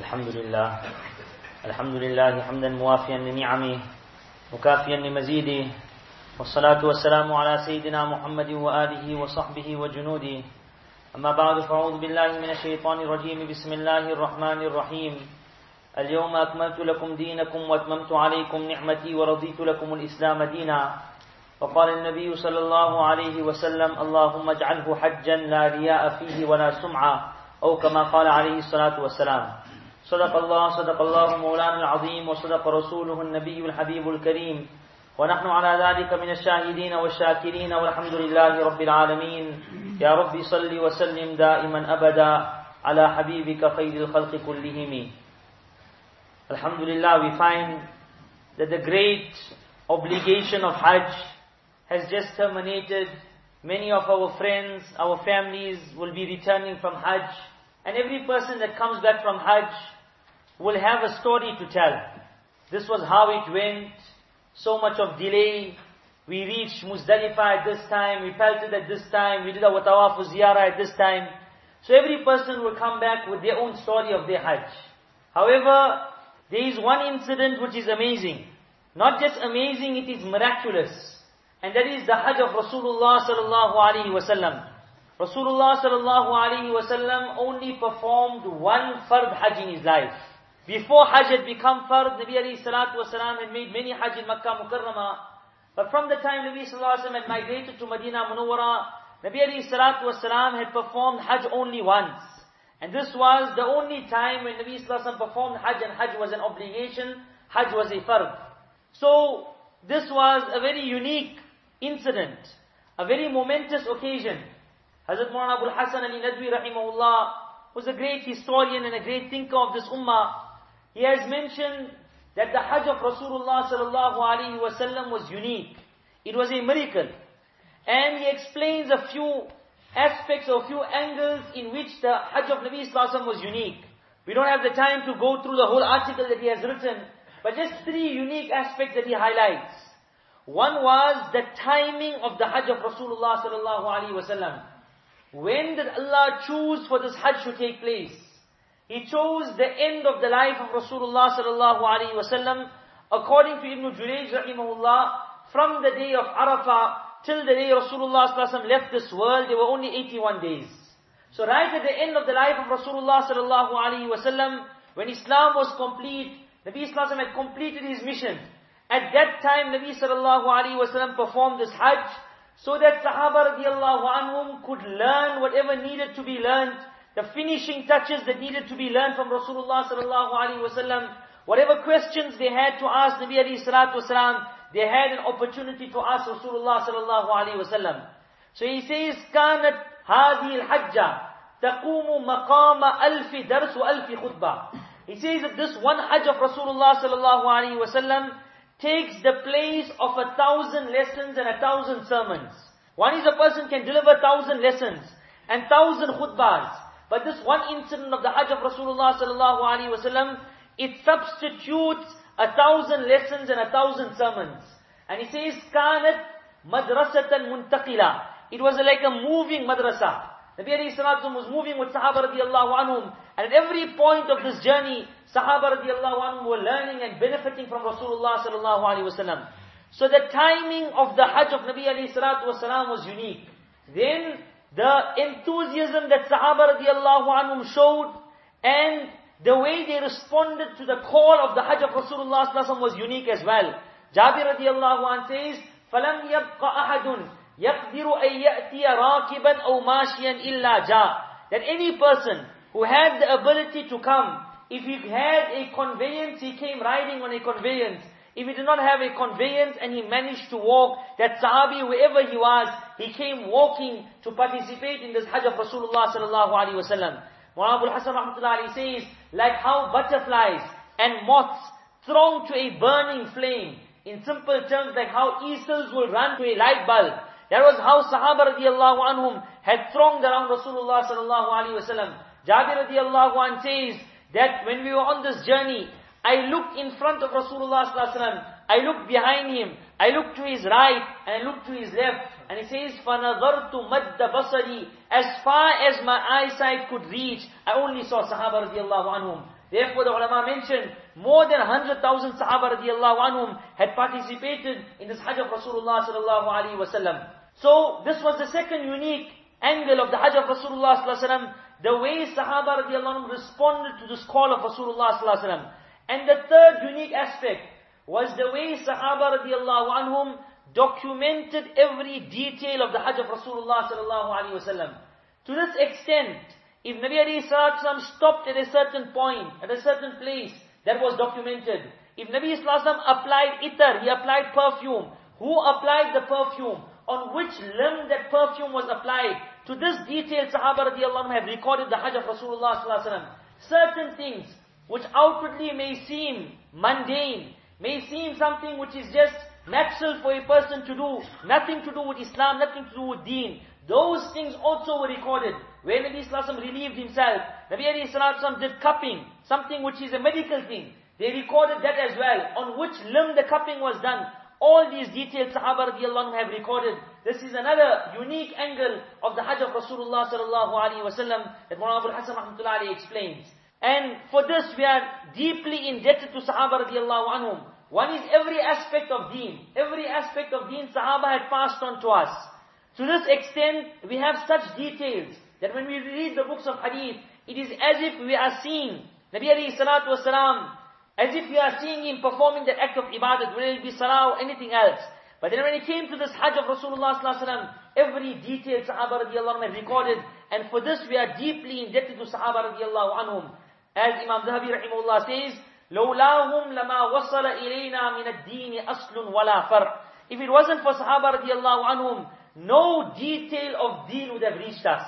الحمد لله. الحمد لله حمدا موافيا لنعمه مكافيا لمزيده. والصلاة والسلام على سيدنا محمد وآله وصحبه وجنوده. أما بعد فأعوذ بالله من الشيطان الرجيم. بسم الله الرحمن الرحيم. اليوم أكملت لكم دينكم وأتممت عليكم نعمتي ورضيت لكم الإسلام دينا. وقال النبي صلى الله عليه وسلم اللهم اجعله حجا لا رياء فيه ولا سمعة. أو كما قال عليه الصلاة والسلام. صدق الله صدق الله مولانا العظيم وصدق رسوله النبي الحبيب الكريم ونحن على ذلك من الشاهدين والشاكرين والحمد لله رب العالمين يا رب صل وسلم دائما أبدا على حبيبك خير الخلق كلهم Alhamdulillah, we find that the great obligation of Hajj has just terminated. Many of our friends, our families will be returning from Hajj. And every person that comes back from Hajj will have a story to tell. This was how it went. So much of delay. We reached Muzdalifah at this time. We pelted at this time. We did our tawaf ziyarah at this time. So every person will come back with their own story of their Hajj. However, there is one incident which is amazing. Not just amazing, it is miraculous. And that is the Hajj of Rasulullah sallallahu alaihi wasallam. Rasulullah sallallahu alaihi only performed one fard Hajj in his life. Before Hajj had become fard, Nabi alayhi salatu wasalam had made many Hajj in Makkah Mukarramah. But from the time Nabi sallallahu alaihi had migrated to Medina Munawwara, Nabi alayhi salatu had performed Hajj only once. And this was the only time when Nabi Sallallahu performed Hajj and Hajj was an obligation, Hajj was a fard. So, this was a very unique incident, a very momentous occasion. Hazrat Maulana Abul Hassan Ali Nadwi rahimahullah was a great historian and a great thinker of this ummah. He has mentioned that the Hajj of Rasulullah sallallahu alaihi wasallam was unique. It was a miracle. And he explains a few aspects or few angles in which the Hajj of Nabi Sallallahu was unique. We don't have the time to go through the whole article that he has written, but just three unique aspects that he highlights. One was the timing of the Hajj of Rasulullah sallallahu alaihi wasallam. When did Allah choose for this Hajj to take place? He chose the end of the life of Rasulullah sallallahu alaihi wasallam, according to Ibn Jurayj rahimahullah, from the day of Arafah till the day Rasulullah left this world, there were only 81 days. So right at the end of the life of Rasulullah sallallahu alaihi wasallam, when Islam was complete, Nabi Islam had completed his mission. At that time, Nabi sallallahu alaihi wasallam performed this Hajj, so that Sahaba radiallahu anhum could learn whatever needed to be learned, the finishing touches that needed to be learned from Rasulullah sallallahu alaihi wasallam, whatever questions they had to ask Nabi alayhi salatu wasalam, they had an opportunity to ask Rasulullah sallallahu alaihi wasallam. So he says, كانت هذه الحجة تقوم مقام ألف درس وألف خطبة. He says that this one Hajj of Rasulullah sallallahu alaihi wasallam takes the place of a thousand lessons and a thousand sermons. One is a person can deliver thousand lessons and thousand khutbahs. But this one incident of the Hajj of Rasulullah sallallahu alaihi wasallam, it substitutes a thousand lessons and a thousand sermons. And he says, "Kanat madrasatan muntakila." It was like a moving madrasa. Nabi alayhi salatu was moving with Sahaba radiallahu anhum. And at every point of this journey, Sahaba radiallahu anhum were learning and benefiting from Rasulullah sallallahu alayhi wasallam. So the timing of the Hajj of Nabi alayhi salatu wasalam was unique. Then the enthusiasm that Sahaba radiallahu anhum showed and the way they responded to the call of the Hajj of Rasulullah was unique as well. Jabir radiallahu anh says, فَلَمْ يَبْقَ أَحَدٌ يَقْدِرُ أَن يَأْتِيَ رَاكِبًا أَوْ مَاشِيًا إِلَّا جَاء That any person who had the ability to come, if he had a conveyance, he came riding on a conveyance. If he did not have a conveyance and he managed to walk, that sahabi, wherever he was, he came walking to participate in this Hajj of Rasulullah sallallahu alaihi wasallam. Mu'abul Hasan rahmatullah says, like how butterflies and moths throng to a burning flame. In simple terms, like how easels will run to a light bulb. That was how Sahaba radiallahu anhum had thronged around Rasulullah sallallahu alaihi wasallam. Jabir radiallahu anh says that when we were on this journey, I looked in front of Rasulullah sallallahu alaihi wasallam. I looked behind him. I looked to his right and I looked to his left. And he says, فَنَظَرْتُ مَدَّ بَصَرِي As far as my eyesight could reach, I only saw Sahaba radiallahu anhum. Therefore the ulama mentioned more than 100,000 Sahaba radiallahu anhum had participated in this Hajj of Rasulullah sallallahu alaihi wasallam. So this was the second unique angle of the Hajj of Rasulullah wasallam, the way Sahaba radiallahu responded to this call of Rasulullah wasallam. And the third unique aspect was the way Sahaba radiallahu anhum documented every detail of the Hajj of Rasulullah wasallam. To this extent, if Nabi alayhi salatu stopped at a certain point, at a certain place, that was documented. If Nabi sallallahu applied itar, he applied perfume. Who applied the perfume? On which limb that perfume was applied? To this detail, Sahaba radiallahu anhu have recorded the Hajj of Rasulullah sallallahu alaihi wasallam. Certain things which outwardly may seem mundane, may seem something which is just natural for a person to do, nothing to do with Islam, nothing to do with deen. Those things also were recorded. Where Nabi Sallallahu relieved himself, Nabi Sallallahu did cupping, something which is a medical thing. They recorded that as well. On which limb the cupping was done. All these details Sahaba radiallahu have recorded. This is another unique angle of the Hajj of Rasulullah sallallahu alaihi wasallam that Mullah Abu Hassan rahmatullahi explains. And for this we are deeply indebted to Sahaba radiallahu anhum. One is every aspect of deen. Every aspect of deen Sahaba had passed on to us. To this extent, we have such details that when we read the books of hadith, it is as if we are seeing Nabi alayhi salatu wasalam, as if we are seeing him performing that act of ibadat, whether it be salah or anything else. But then when it came to this hajj of Rasulullah sallallahu alaihi every detail Sahaba radiallahu anhu recorded, and for this we are deeply indebted to Sahaba radiallahu anhum. As Imam Zahabi rahimahullah says, لولاهم لما وصل إلينا من الدين أصل ولا فرع. If it wasn't for Sahaba radiallahu anhum, no detail of deen would have reached us.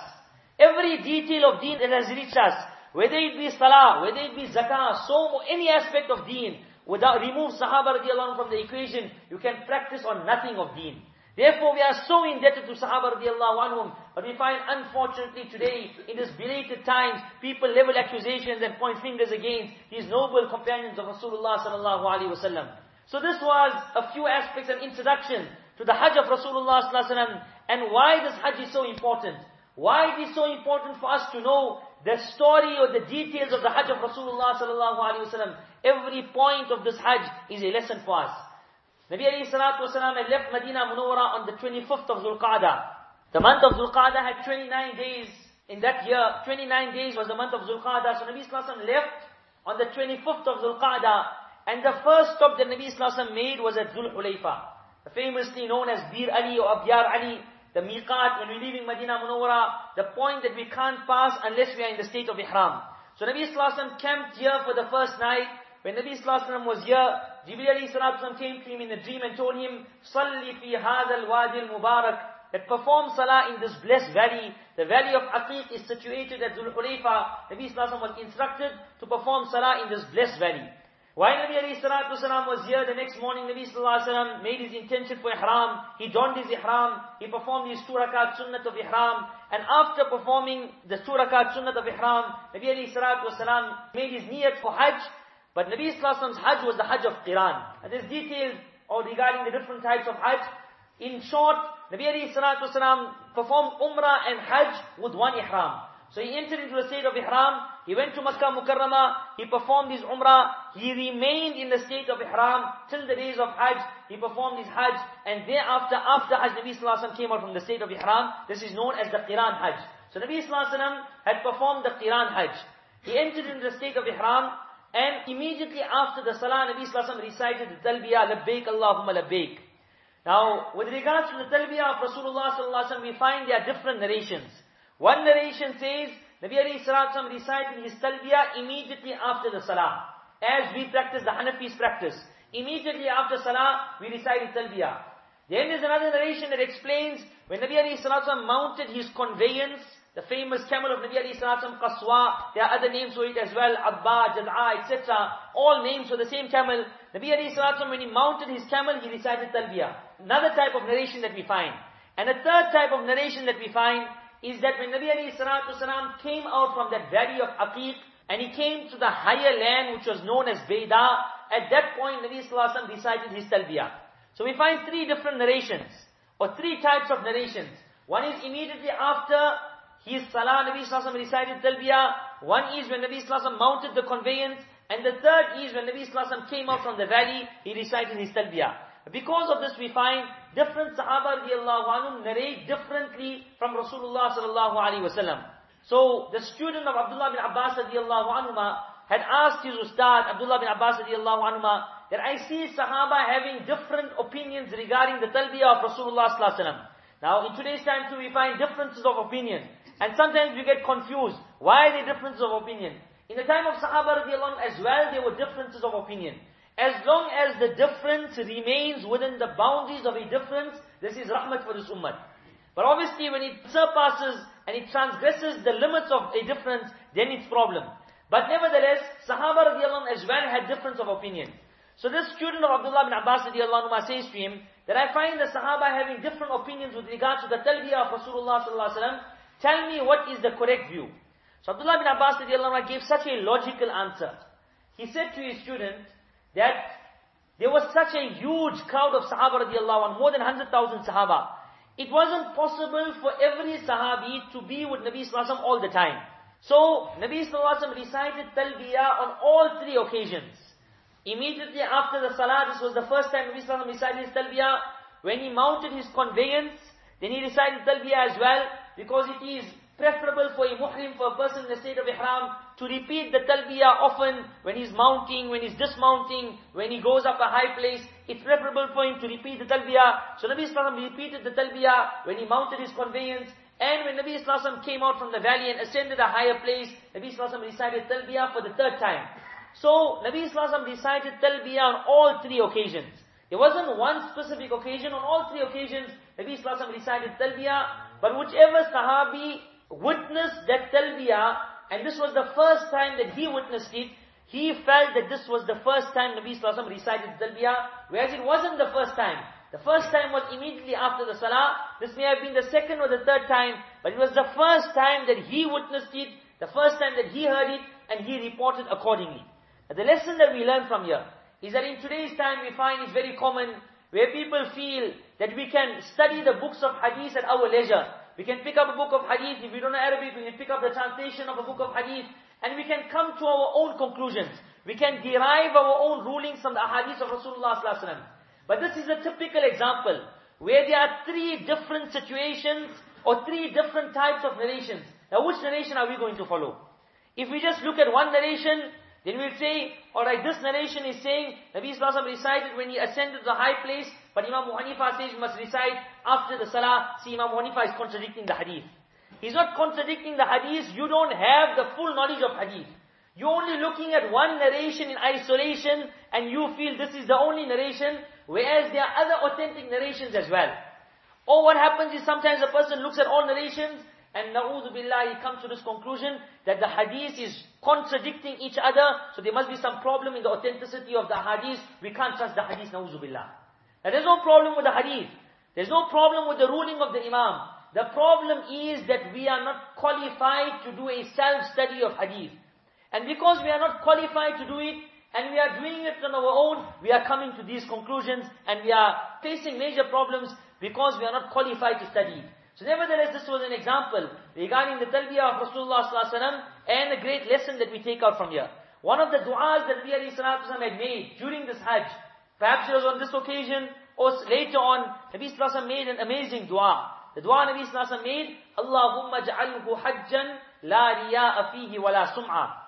Every detail of deen that has reached us, whether it be salah, whether it be zakah, so any aspect of deen, without remove Sahaba radiallahu from the equation, you can practice on nothing of deen. Therefore, we are so indebted to Sahaba radiallahu anhum, but we find unfortunately today, in this belated times, people level accusations and point fingers against these noble companions of Rasulullah sallallahu alaihi wasallam. So this was a few aspects and introduction to the Hajj of Rasulullah sallallahu alaihi wasallam and why this Hajj is so important. Why it is so important for us to know the story or the details of the Hajj of Rasulullah sallallahu alaihi wasallam. Every point of this Hajj is a lesson for us. Nabi alayhi salatu wasalam had left Medina Munawwara on the 25th of Zulqa'dah. The month of Zulqa'dah had 29 days. In that year, 29 days was the month of Zulqa'dah. So Nabi sallallahu left on the 25th of Zulqa'dah. And the first stop that Nabi sallallahu made was at Dhul Hulayfa. Famously known as Bir Ali or Abyar Ali. The miqat, when we're leaving Medina Munawwara, the point that we can't pass unless we are in the state of ihram. So Nabi Sallallahu camped here for the first night. When Nabi Sallallahu was here, Jibreel alayhi came to him in a dream and told him, Salli fi hadha al-wadi al-mubarak, that perform salah in this blessed valley. The valley of Aqiq is situated at Dhul Hulayfa. Nabi Sallallahu was instructed to perform salah in this blessed valley. While Nabi alayhi salatu was here, the next morning Nabi sallallahu alayhi made his intention for ihram. He donned his ihram. He performed his two rakat sunnat of ihram. And after performing the two rakat sunnat of ihram, Nabi alayhi salatu made his niyat for hajj. But Nabi sallallahu hajj was the hajj of qiran. And there's details regarding the different types of hajj. In short, Nabi alayhi salatu wasalam performed umrah and hajj with one ihram. So he entered into a state of ihram, he went to Makkah Mukarramah, he performed his umrah, he remained in the state of ihram till the days of Hajj, he performed his Hajj, and thereafter, after Hajj, Nabi Sallallahu came out from the state of ihram, this is known as the Qiran Hajj. So Nabi Sallallahu had performed the Qiran Hajj. He entered into the state of ihram, and immediately after the Salah, Nabi Sallallahu recited the Talbiyah, Labbaik Allahumma Labbaik. Now, with regards to the Talbiyah of Rasulullah Sallallahu we find there are different narrations. One narration says, Nabi alayhi salatu recited his talbiyah immediately after the salah. As we practice, the Hanafis practice. Immediately after salah, we recite talbiyah. Then there's another narration that explains, when Nabi alayhi salatu mounted his conveyance, the famous camel of Nabi alayhi salatu Qaswa, there are other names for it as well, Abba, Jad'a, etc. All names for the same camel. Nabi alayhi salatu when he mounted his camel, he recited talbiyah. Another type of narration that we find. And a third type of narration that we find is that when Nabi alayhi salatu salam came out from that valley of Aqiq, and he came to the higher land which was known as Bayda, at that point Nabi sallallahu alaihi recited his talbiyah. So we find three different narrations, or three types of narrations. One is immediately after his salah, Nabi Sallallahu recited talbiyah. One is when Nabi Sallallahu Alaihi Was mounted the conveyance. And the third is when Nabi Sallallahu came out from the valley, he recited his talbiyah. Because of this we find different Sahaba anhum narrate differently from Rasulullah sallallahu alaihi wasallam. So the student of Abdullah bin Abbas radiallahu anhuma had asked his ustad, Abdullah bin Abbas radiallahu anhuma, that I see Sahaba having different opinions regarding the talbiyah of Rasulullah sallallahu alaihi wasallam. Now in today's time too we find differences of opinion. And sometimes we get confused. Why are there differences of opinion? In the time of Sahaba radiallahu as well, there were differences of opinion. As long as the difference remains within the boundaries of a difference, this is rahmat for this ummah. But obviously when it surpasses and it transgresses the limits of a difference, then it's problem. But nevertheless, Sahaba radiallahu as well had difference of opinion. So this student of Abdullah bin Abbas radiallahu says to him, that I find the Sahaba having different opinions with regard to the talbiyah of Rasulullah sallallahu alaihi wasallam. Tell me what is the correct view. So Abdullah bin Abbas radiallahu gave such a logical answer. He said to his student, that there was such a huge crowd of Sahaba radiallahu anh, more than 100,000 Sahaba. It wasn't possible for every Sahabi to be with Nabi Sallallahu all the time. So, Nabi Sallallahu recited Talbiyah on all three occasions. Immediately after the Salah, this was the first time Nabi Sallallahu recited Talbiyah. When he mounted his conveyance, then he recited Talbiyah as well, because it is preferable for a muhrim, for a person in the state of ihram, to repeat the talbiyah often when he's mounting, when he's dismounting, when he goes up a high place. It's preferable for him to repeat the talbiyah. So Nabi Sallallahu repeated the talbiyah when he mounted his conveyance. And when Nabi Sallallahu came out from the valley and ascended a higher place, Nabi Sallallahu recited talbiyah for the third time. So Nabi Sallallahu recited talbiyah on all three occasions. There wasn't one specific occasion. On all three occasions, Nabi Sallallahu recited talbiyah. But whichever sahabi witnessed that talbiyah, and this was the first time that he witnessed it, he felt that this was the first time Nabi Sallallahu recited talbiyah, whereas it wasn't the first time. The first time was immediately after the salah. This may have been the second or the third time, but it was the first time that he witnessed it, the first time that he heard it, and he reported accordingly. Now the lesson that we learn from here is that in today's time we find it's very common where people feel that we can study the books of hadith at our leisure. We can pick up a book of hadith. If we don't know Arabic, we can pick up the translation of a book of hadith. And we can come to our own conclusions. We can derive our own rulings from the hadith of Rasulullah But this is a typical example where there are three different situations or three different types of narrations. Now which narration are we going to follow? If we just look at one narration, then we'll say, alright, this narration is saying, Nabi Sallallahu recited when he ascended to the high place, but Imam Hanifa says you must recite after the salah. See, Imam Hanifa is contradicting the hadith. He's not contradicting the hadith, you don't have the full knowledge of hadith. You're only looking at one narration in isolation, and you feel this is the only narration, whereas there are other authentic narrations as well. Or what happens is sometimes a person looks at all narrations, and na'udhu billah, he comes to this conclusion that the hadith is contradicting each other, so there must be some problem in the authenticity of the hadith. We can't trust the hadith, na'udhu billah. Now there's no problem with the hadith. There's no problem with the ruling of the imam. The problem is that we are not qualified to do a self-study of hadith. And because we are not qualified to do it, and we are doing it on our own, we are coming to these conclusions, and we are facing major problems because we are not qualified to study it. So nevertheless, this was an example regarding the talbiyah of Rasulullah sallallahu and a great lesson that we take out from here. One of the du'as that sallallahu had made during this Hajj, perhaps it was on this occasion or later on, Nabi sallallahu made an amazing dua. The dua Nabi sallallahu made, Allahumma ja'alhu hajjan la riya'a fihi wa la sum'a.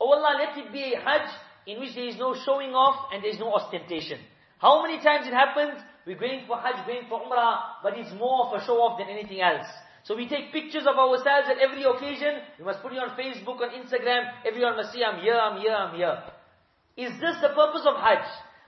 Oh Allah, let it be a Hajj in which there is no showing off and there is no ostentation. How many times it happens? We're going for Hajj, going for Umrah, but it's more of a show off than anything else. So we take pictures of ourselves at every occasion. We must put it on Facebook, on Instagram. Everyone must see, I'm here, I'm here, I'm here. Is this the purpose of Hajj?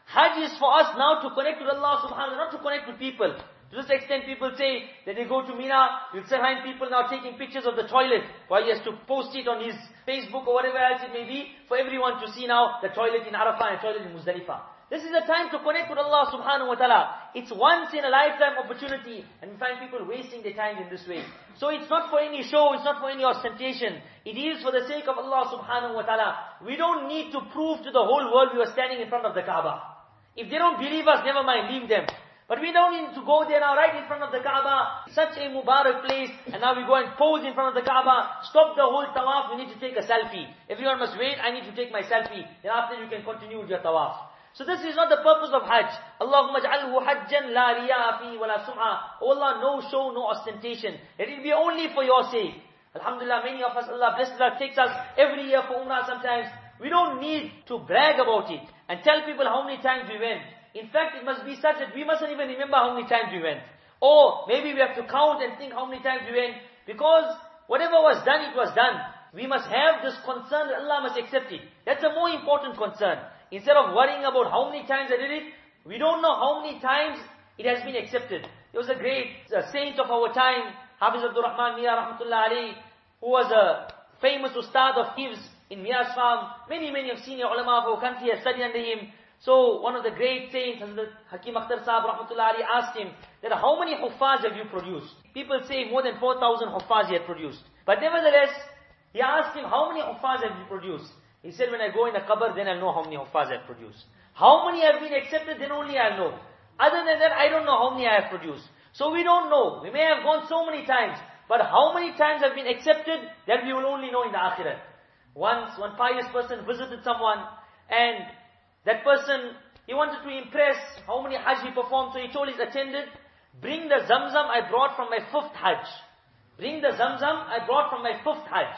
Hajj is for us now to connect with Allah subhanahu wa ta'ala, not to connect with people. To this extent, people say that they go to Mina, you'll find people now taking pictures of the toilet, while he has to post it on his Facebook or whatever else it may be, for everyone to see now the toilet in Arafah and toilet in Muzdalifah. This is a time to connect with Allah subhanahu wa ta'ala. It's once in a lifetime opportunity and we find people wasting their time in this way. So it's not for any show, it's not for any ostentation. It is for the sake of Allah subhanahu wa ta'ala. We don't need to prove to the whole world we are standing in front of the Kaaba. If they don't believe us, never mind, leave them. But we don't need to go there now, right in front of the Kaaba, such a Mubarak place, and now we go and pose in front of the Kaaba, stop the whole tawaf, we need to take a selfie. Everyone must wait, I need to take my selfie, then after you can continue with your tawaf. So this is not the purpose of Hajj. Allahumma ja'alhu hajjan la riya'a fi wa la sum'a. Oh Allah, no show, no ostentation. It be only for your sake. Alhamdulillah, many of us, Allah bless Allah, takes us every year for Umrah sometimes. We don't need to brag about it and tell people how many times we went. In fact, it must be such that we mustn't even remember how many times we went. Or maybe we have to count and think how many times we went. Because whatever was done, it was done. We must have this concern that Allah must accept it. That's a more important concern. Instead of worrying about how many times I did it, we don't know how many times it has been accepted. There was a great a saint of our time, Hafiz Abdul Rahman Mia Rahmatullah Ali, who was a famous ustad of Hifz in Mia's farm. Many, many of senior ulama of our country have studied under him. So one of the great saints, Hazrat Hakim Akhtar Sahib Rahmatullah Ali asked him that how many huffaz have you produced? People say more than 4,000 huffaz he had produced. But nevertheless, he asked him how many huffaz have you produced? He said when I go in a qabr then I'll know how many huffaz I've produced. How many have been accepted then only I'll know. Other than that I don't know how many I have produced. So we don't know. We may have gone so many times. But how many times have been accepted that we will only know in the akhirat. Once one pious person visited someone and that person, he wanted to impress how many Hajj he performed, so he told his attendant, bring the Zamzam I brought from my fifth Hajj. Bring the Zamzam I brought from my fifth Hajj.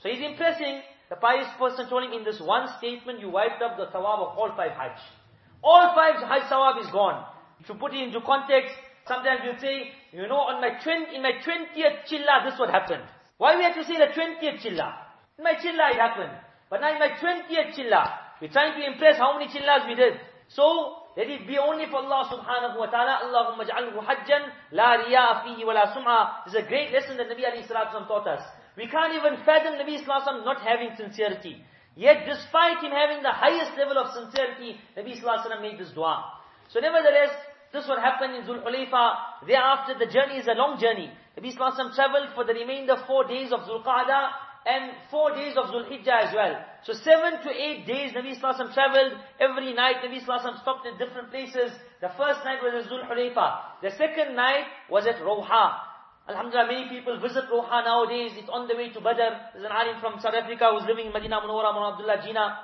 So he's impressing, the pious person told him, in this one statement you wiped up the thawab of all five Hajj. All five Hajj thawab is gone. To put it into context, sometimes you say, you know, on my 20, in my 20th chilla, this what happened. Why we have to say the 20th chilla? In my chilla it happened. But now in my 20th chilla, we're trying to impress how many chillas we did. So, let it be only for Allah subhanahu wa ta'ala. Allahumma ja'alhu hajjan, la riya fihi wa la sum'a. This is a great lesson that Nabi alayhi salatu taught us. We can't even fathom Nabi sallallahu not having sincerity. Yet despite him having the highest level of sincerity, Nabi sallallahu made this dua. So nevertheless, this what happened in Zul Hulayfa. Thereafter, the journey is a long journey. Nabi sallallahu traveled for the remainder four days of Zul Qa'dah and four days of Zulhijjah as well. So seven to eight days Nabi Sallallahu traveled. Every night Nabi Sallallahu stopped at different places. The first night was at Zul The second night was at Roha. Alhamdulillah, many people visit Roha nowadays. It's on the way to Badr. There's an alim from South Africa who's living in Medina Munawwara, Mullah Abdullah Jina.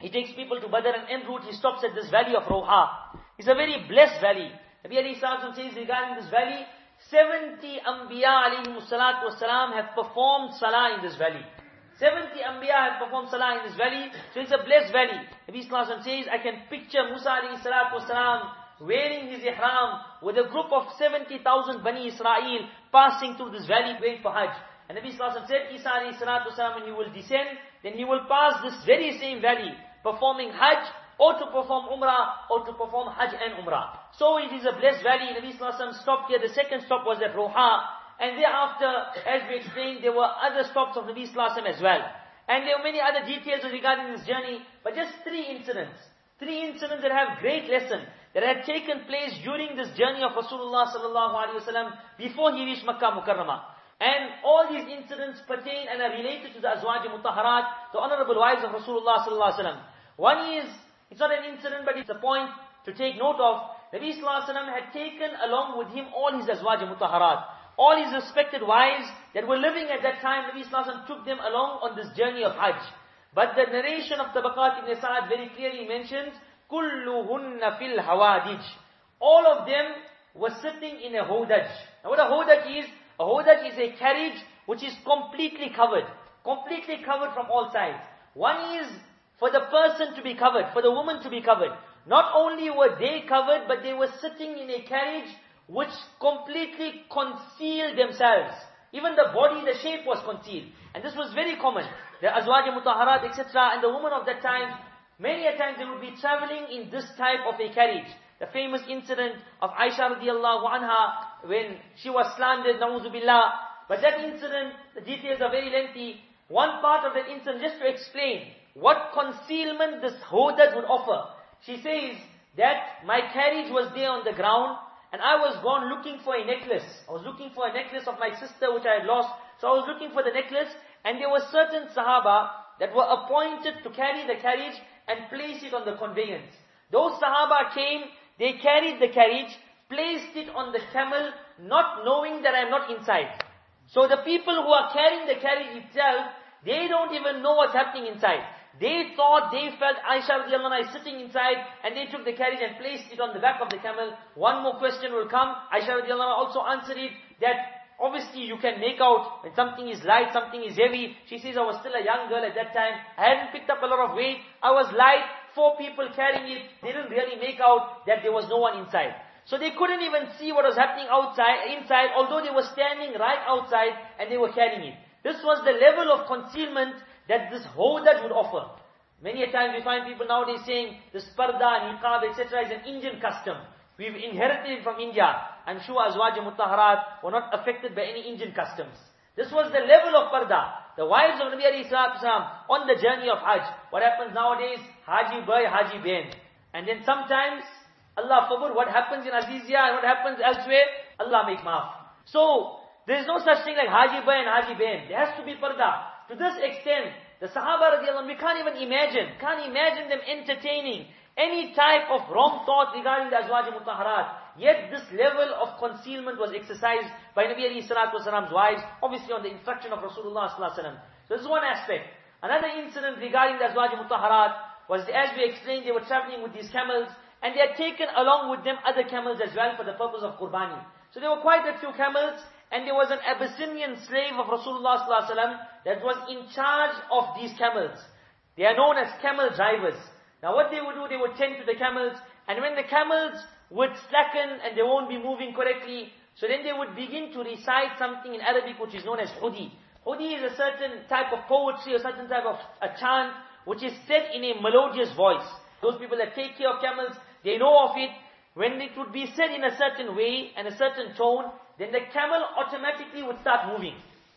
He takes people to Badr and en route he stops at this valley of Roha. It's a very blessed valley. Nabi Ali Sallallahu says regarding this valley, 70 Anbiya wasalam have performed salah in this valley. 70 Anbiya have performed salah in this valley. So it's a blessed valley. Nabi Sallallahu says, I can picture Musa wasalam wearing his ihram with a group of 70,000 Bani Israel passing through this valley going for Hajj. And Nabi Sallallahu said, Isa wasalam, when he will descend, then he will pass this very same valley performing Hajj or to perform Umrah, or to perform Hajj and Umrah. So it is a blessed valley. Nabi Sallallahu stopped here. The second stop was at Roha. And thereafter, as we explained, there were other stops of Nabi Sallallahu as well. And there were many other details regarding this journey, but just three incidents. Three incidents that have great lesson, that had taken place during this journey of Rasulullah sallallahu alaihi wasallam before he reached Makkah Mukarramah. And all these incidents pertain and are related to the Azwaj Mutahharat, the honorable wives of Rasulullah sallallahu alaihi wasallam. One is it's not an incident, but it's a point to take note of. Nabi Sallallahu had taken along with him all his azwaj mutaharat. All his respected wives that were living at that time, Nabi Sallallahu took them along on this journey of Hajj. But the narration of Tabaqat ibn Sa'ad very clearly mentions, كُلُّهُنَّ fil hawadij. All of them were sitting in a hodaj. Now what a hodaj is, a hodaj is a carriage which is completely covered. Completely covered from all sides. One is for the person to be covered, for the woman to be covered. Not only were they covered, but they were sitting in a carriage which completely concealed themselves. Even the body, the shape was concealed. And this was very common. The Azwaj Mutaharat, etc. And the women of that time, many a times they would be traveling in this type of a carriage. The famous incident of Aisha radiallahu anha, when she was slandered, na'uzubillah. But that incident, the details are very lengthy. One part of that incident, just to explain, what concealment this hodaj would offer. She says that my carriage was there on the ground and I was gone looking for a necklace. I was looking for a necklace of my sister which I had lost. So I was looking for the necklace and there were certain Sahaba that were appointed to carry the carriage and place it on the conveyance. Those Sahaba came, they carried the carriage, placed it on the camel, not knowing that I'm not inside. So the people who are carrying the carriage itself, they don't even know what's happening inside. They thought, they felt Aisha is sitting inside and they took the carriage and placed it on the back of the camel. One more question will come. Aisha also answered it that obviously you can make out when something is light, something is heavy. She says, I was still a young girl at that time. I hadn't picked up a lot of weight. I was light. Four people carrying it. They didn't really make out that there was no one inside. So they couldn't even see what was happening outside, inside, although they were standing right outside and they were carrying it. This was the level of concealment that this hodaj would offer. Many a time we find people nowadays saying this parda, and niqab, etc. is an Indian custom. We've inherited it from India. I'm sure Azwaj Mutaharat were not affected by any Indian customs. This was the level of parda. The wives of Nabi Ali on the journey of Hajj. What happens nowadays? Haji boy, Haji Ben. And then sometimes, Allah forbid, what happens in Azizia and what happens elsewhere, Allah make maaf. So, there is no such thing like Haji boy and Haji Ben. There has to be parda. To this extent, the Sahaba radiallahu we can't even imagine, can't imagine them entertaining any type of wrong thought regarding the Azwaj Mutaharat. Yet this level of concealment was exercised by Nabi Ali Salatu Wasalam's wives, obviously on the instruction of Rasulullah Sallallahu Wasallam. So this is one aspect. Another incident regarding the Azwaj Mutaharat was, as we explained, they were traveling with these camels, and they had taken along with them other camels as well for the purpose of Qurbani. So there were quite a few camels, and there was an Abyssinian slave of Rasulullah that was in charge of these camels. They are known as camel drivers. Now what they would do, they would tend to the camels, and when the camels would slacken and they won't be moving correctly, so then they would begin to recite something in Arabic which is known as hudi. Hudi is a certain type of poetry, a certain type of a chant, which is said in a melodious voice. Those people that take care of camels, they know of it. When it would be said in a certain way and a certain tone, then the camel automatically would start moving.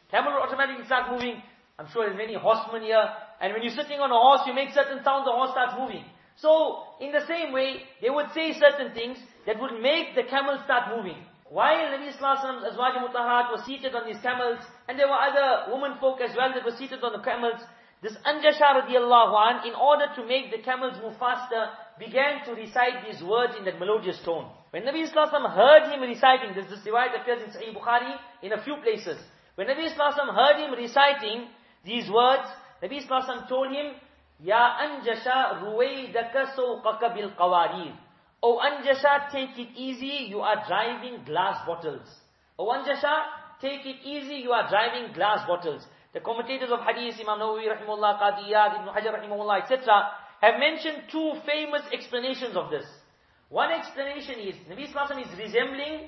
Camel would automatically start moving. I'm sure there's many horsemen here. And when you're sitting on a horse, you make certain sounds, the horse starts moving. So, in the same way, they would say certain things that would make the camel start moving. While Nabi Sallallahu Azwaj Mutaharat was seated on these camels, and there were other women folk as well that were seated on the camels, this Anjasha radiallahu an, in order to make the camels move faster, began to recite these words in that melodious tone. When Nabi Wasallam heard him reciting, this, this riwayat appears in Sahih Bukhari in a few places. When Nabi Wasallam heard him reciting these words, Nabi Wasallam told him, Ya Anjasha ruwaydaka sawqaka bil qawarir. O Anjasha, take it easy, you are driving glass bottles. O Anjasha, take it easy, you are driving glass bottles. The commentators of Hadith, Imam Nawawi rahimahullah, Qadi Iyad, Ibn Hajar rahimahullah, etc., have mentioned two famous explanations of this. One explanation is, Nabi Sallallahu is resembling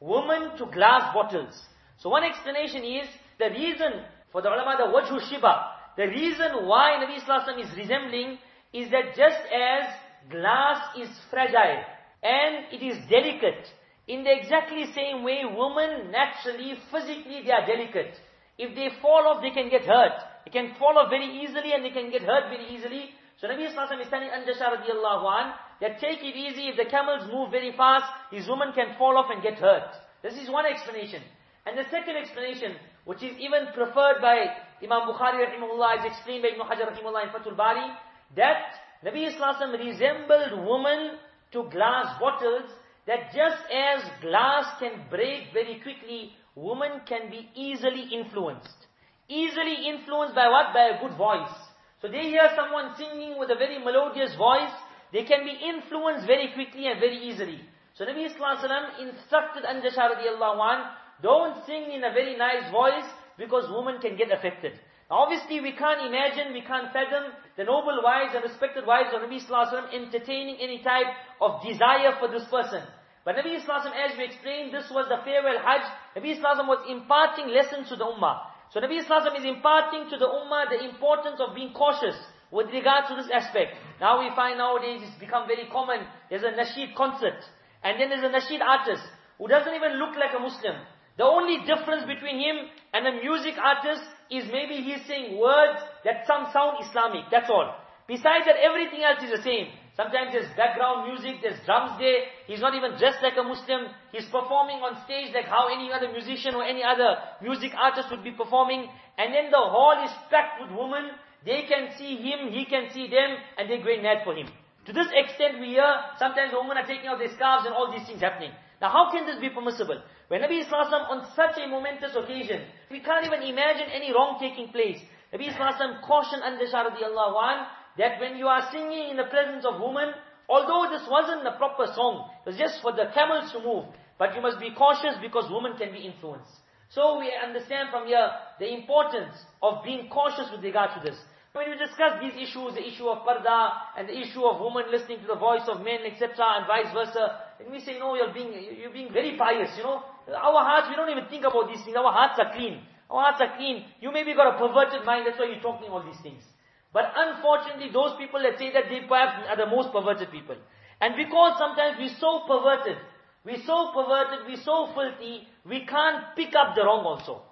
women to glass bottles. So one explanation is, the reason for the ulama, the wajhu shiba, the reason why Nabi Sallallahu is resembling is that just as glass is fragile and it is delicate, in the exactly same way, women naturally, physically, they are delicate. If they fall off, they can get hurt. They can fall off very easily and they can get hurt very easily. So Nabi Sallallahu is telling Anjasha radiallahu an, that take it easy, if the camels move very fast, these women can fall off and get hurt. This is one explanation. And the second explanation, which is even preferred by Imam Bukhari rahimahullah, is explained by Ibn Hajar rahimahullah in Fathul Bari, that Nabi Islam resembled woman to glass bottles, that just as glass can break very quickly, women can be easily influenced. Easily influenced by what? By a good voice. So they hear someone singing with a very melodious voice, they can be influenced very quickly and very easily. So Nabi Wasallam instructed Anjasha radiallahu an, don't sing in a very nice voice because women can get affected. Obviously we can't imagine, we can't fathom the noble wives and respected wives of Nabi Wasallam entertaining any type of desire for this person. But Nabi Wasallam, as we explained, this was the farewell Hajj. Nabi Wasallam was imparting lessons to the Ummah. So Nabi Wasallam is imparting to the Ummah the importance of being cautious with regard to this aspect. Now we find nowadays it's become very common. There's a nasheed concert. And then there's a nasheed artist who doesn't even look like a Muslim. The only difference between him and a music artist is maybe he's saying words that some sound Islamic. That's all. Besides that, everything else is the same. Sometimes there's background music, there's drums there. He's not even dressed like a Muslim. He's performing on stage like how any other musician or any other music artist would be performing. And then the hall is packed with women. They can see him, he can see them, and they're going mad for him. To this extent we hear, sometimes women are taking out their scarves and all these things happening. Now how can this be permissible? When Nabi Islam on such a momentous occasion, we can't even imagine any wrong taking place. Nabi Islam cautioned Anjasha radiallahu an, that when you are singing in the presence of women, although this wasn't a proper song, it was just for the camels to move, but you must be cautious because women can be influenced. So we understand from here the importance of being cautious with regard to this. When we discuss these issues, the issue of parda and the issue of women listening to the voice of men, etc., and vice versa, and we say, no, you're being, you're being very pious, you know. Our hearts, we don't even think about these things. Our hearts are clean. Our hearts are clean. You maybe got a perverted mind, that's why you're talking all these things. But unfortunately, those people that say that they perhaps are the most perverted people. And because sometimes we're so perverted, we're so perverted, we're so filthy, we can't pick up the wrong also.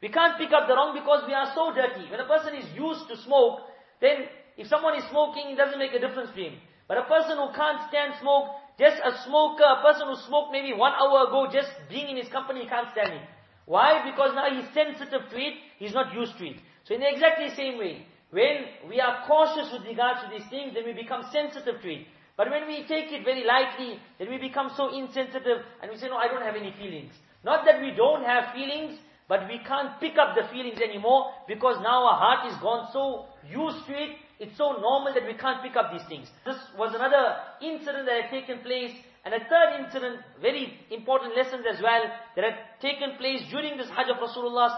We can't pick up the wrong because we are so dirty. When a person is used to smoke, then if someone is smoking, it doesn't make a difference to him. But a person who can't stand smoke, just a smoker, a person who smoked maybe one hour ago, just being in his company, he can't stand it. Why? Because now he's sensitive to it, he's not used to it. So in exactly the exactly same way, when we are cautious with regard to these things, then we become sensitive to it. But when we take it very lightly, then we become so insensitive and we say, no, I don't have any feelings. Not that we don't have feelings, but we can't pick up the feelings anymore because now our heart is gone so used to it, it's so normal that we can't pick up these things. This was another incident that had taken place and a third incident, very important lessons as well, that had taken place during this Hajj of Rasulullah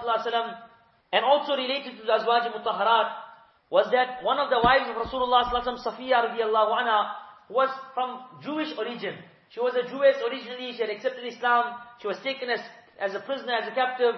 and also related to the Azwaj Mutahharat was that one of the wives of Rasulullah Safiya radiallahu anha, was from Jewish origin. She was a Jewess originally, she had accepted Islam, she was taken as, as a prisoner, as a captive,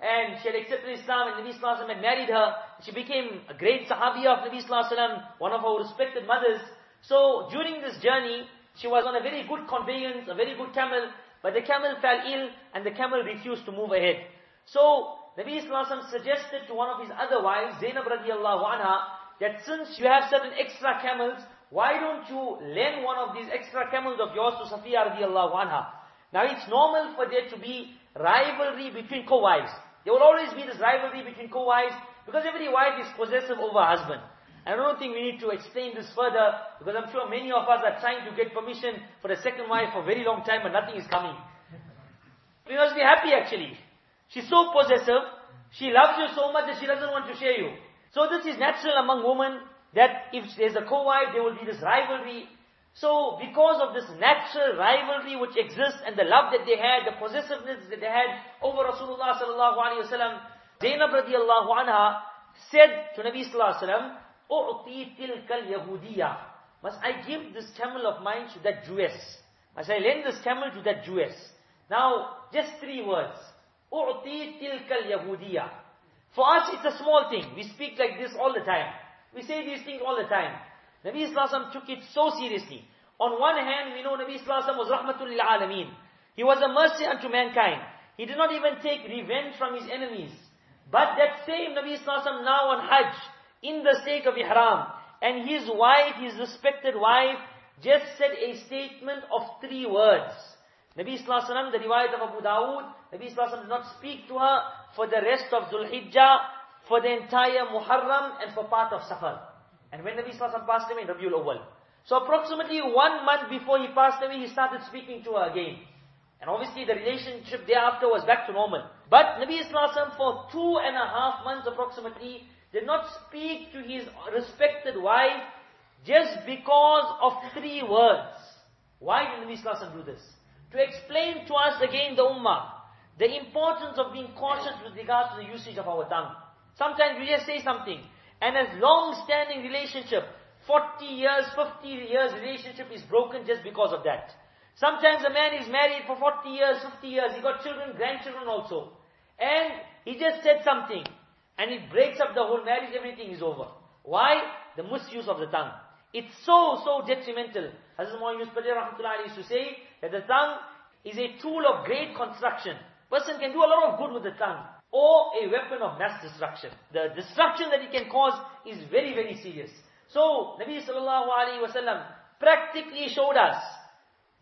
and she had accepted Islam, and Nabi Sallallahu had married her. She became a great Sahabiya of Nabi Sallallahu one of our respected mothers. So, during this journey, she was on a very good conveyance, a very good camel, but the camel fell ill, and the camel refused to move ahead. So, Nabi Sallallahu suggested to one of his other wives, Zainab radiallahu anha, that since you have certain extra camels, why don't you lend one of these extra camels of yours to Safiya radiallahu anha? Now it's normal for there to be rivalry between co-wives. There will always be this rivalry between co-wives because every wife is possessive over husband. I don't think we need to explain this further because I'm sure many of us are trying to get permission for a second wife for a very long time but nothing is coming. We must be happy actually. She's so possessive. She loves you so much that she doesn't want to share you. So this is natural among women that if there's a co-wife, there will be this rivalry. So because of this natural rivalry which exists and the love that they had, the possessiveness that they had over Rasulullah sallallahu alaihi wasallam, Zainab radiallahu anha said to Nabi sallallahu alaihi wasallam, "U'ti tilkal yahudiya." Must I give this camel of mine to that Jewess? Must I lend this camel to that Jewess? Now, just three words. U'ti tilkal yahudiyya. For us, it's a small thing. We speak like this all the time. We say these things all the time. Nabi Sallallahu took it so seriously. On one hand, we know Nabi Sallallahu was rahmatul lil alameen. He was a mercy unto mankind. He did not even take revenge from his enemies. But that same Nabi Sallallahu now on Hajj, in the sake of Ihram, and his wife, his respected wife, just said a statement of three words. Nabi Sallallahu the riwayat of Abu Dawood, Nabi Sallallahu did not speak to her for the rest of Zulhijjah, for the entire Muharram, and for part of Safar. And when Nabi Sallallahu passed away Rabiul Awwal. So approximately one month before he passed away, he started speaking to her again. And obviously the relationship thereafter was back to normal. But Nabi Sallallahu for two and a half months approximately, did not speak to his respected wife just because of three words. Why did Nabi Sallallahu do this? To explain to us again the ummah, the importance of being cautious with regard to the usage of our tongue. Sometimes we just say something, and as long-standing relationship, 40 years, 50 years relationship is broken just because of that. Sometimes a man is married for 40 years, 50 years, he got children, grandchildren also. And he just said something, and it breaks up the whole marriage, everything is over. Why? The misuse of the tongue. It's so, so detrimental. Hazrat Muhammad Yusuf used to say that the tongue is a tool of great construction. Person can do a lot of good with the tongue. Or a weapon of mass destruction. The destruction that it can cause is very, very serious. So, Nabi sallallahu alayhi wasallam practically showed us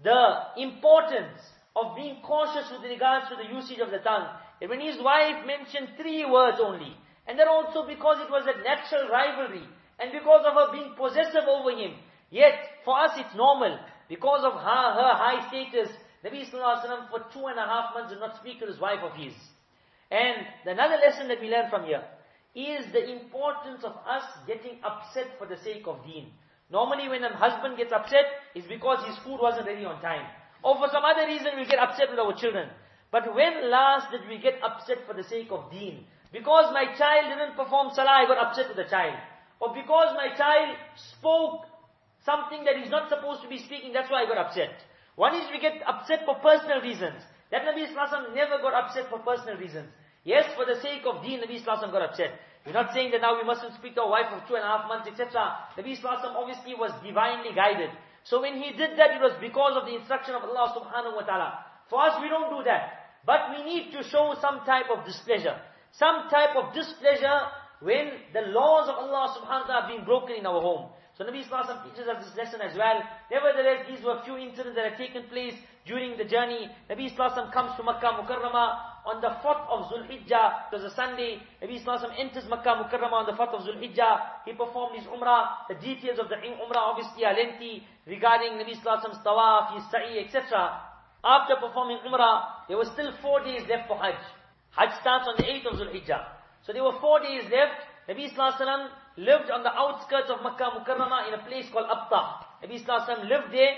the importance of being cautious with regards to the usage of the tongue. And when his wife mentioned three words only, and then also because it was a natural rivalry, and because of her being possessive over him. Yet, for us it's normal. Because of her, her high status, Nabi Sallallahu for two and a half months did not speak to his wife of his. And another lesson that we learn from here is the importance of us getting upset for the sake of deen. Normally when a husband gets upset, it's because his food wasn't ready on time. Or for some other reason we get upset with our children. But when last did we get upset for the sake of deen? Because my child didn't perform salah, I got upset with the child. Or because my child spoke something that he's not supposed to be speaking, that's why I got upset. One is we get upset for personal reasons. That Nabi never got upset for personal reasons. Yes, for the sake of deen, Nabi Islam got upset. We're not saying that now we mustn't speak to our wife for two and a half months, etc. Nabi Islam obviously was divinely guided. So when he did that, it was because of the instruction of Allah subhanahu wa ta'ala. For us, we don't do that. But we need to show some type of displeasure. Some type of displeasure when the laws of Allah subhanahu wa ta'ala are being broken in our home. So Nabi Sallallahu teaches us this lesson as well. Nevertheless, these were few incidents that had taken place during the journey. Nabi Sallallahu comes to Makkah Mukarramah on the 4th of Zulhijjah. It was a Sunday. Nabi Sallallahu enters Makkah Mukarramah on the 4th of Zulhijjah. He performed his Umrah. The details of the Umrah obviously are lengthy regarding Nabi Sallallahu tawaf, his sa'i, etc. After performing Umrah, there were still four days left for Hajj. Hajj starts on the 8th of Zulhijjah. So there were four days left. Nabi Sallallahu lived on the outskirts of Makkah Mukarramah in a place called Abtah. Nabi Sallallahu lived there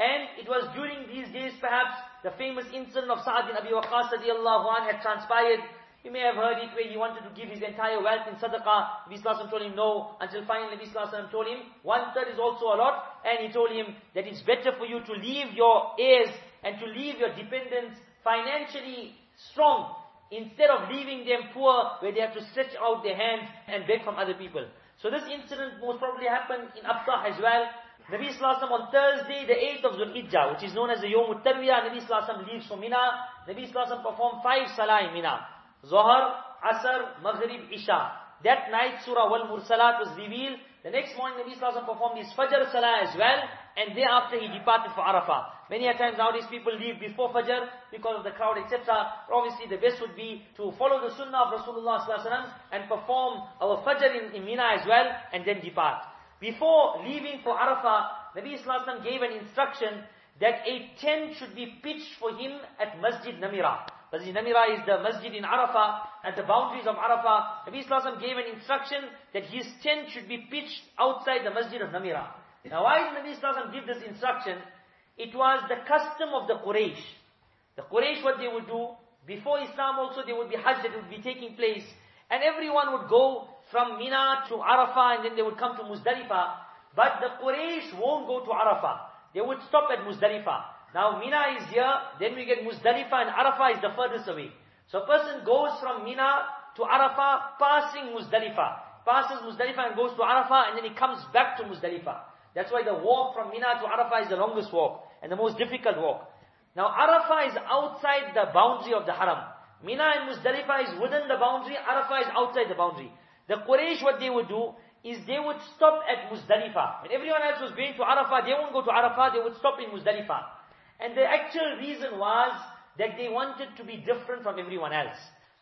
and it was during these days perhaps the famous incident of Sa'ad bin Abi Waqqas radiallahu anh had transpired. You may have heard it where he wanted to give his entire wealth in sadaqah. Nabi Sallallahu told him no, until finally Nabi Sallallahu told him, one third is also a lot, and he told him that it's better for you to leave your heirs and to leave your dependents financially strong instead of leaving them poor where they have to stretch out their hands and beg from other people. So this incident most probably happened in Abtah as well. Nabi Sallallahu on Thursday, the 8th of Zulhijjah, which is known as the Yom Tarwiyah, Nabi Sallallahu leaves for Mina. Nabi Sallallahu performed five salah in Mina. Zohar, Asr, Maghrib, Isha. That night Surah Wal Mursalat was revealed. The next morning Nabi Sallallahu performed his Fajr Salah as well and thereafter he departed for Arafah. Many a times nowadays people leave before Fajr because of the crowd, etc. Obviously the best would be to follow the Sunnah of Rasulullah and perform our Fajr in, in Mina as well and then depart. Before leaving for Arafah, Nabi Sallallahu gave an instruction that a tent should be pitched for him at Masjid Namira. Masjid Namira is the masjid in Arafah, at the boundaries of Arafah. Nabi Sallallahu gave an instruction that his tent should be pitched outside the masjid of Namira. Now why did Nabi Sallallahu give this instruction? It was the custom of the Quraysh. The Quraysh what they would do, before Islam also there would be Hajj that would be taking place. And everyone would go from Mina to Arafah and then they would come to Muzdalifah. But the Quraysh won't go to Arafah. They would stop at Muzdalifah. Now Mina is here, then we get Muzdalifah and Arafah is the furthest away. So a person goes from Mina to Arafah passing Muzdalifah. Passes Muzdalifah and goes to Arafah and then he comes back to Muzdalifah. That's why the walk from Mina to Arafah is the longest walk and the most difficult walk. Now Arafah is outside the boundary of the Haram. Mina and Muzdalifah is within the boundary, Arafah is outside the boundary. The Quraysh what they would do is they would stop at Muzdalifah. When everyone else was going to Arafah, they won't go to Arafah, they would stop in Muzdalifah. And the actual reason was that they wanted to be different from everyone else.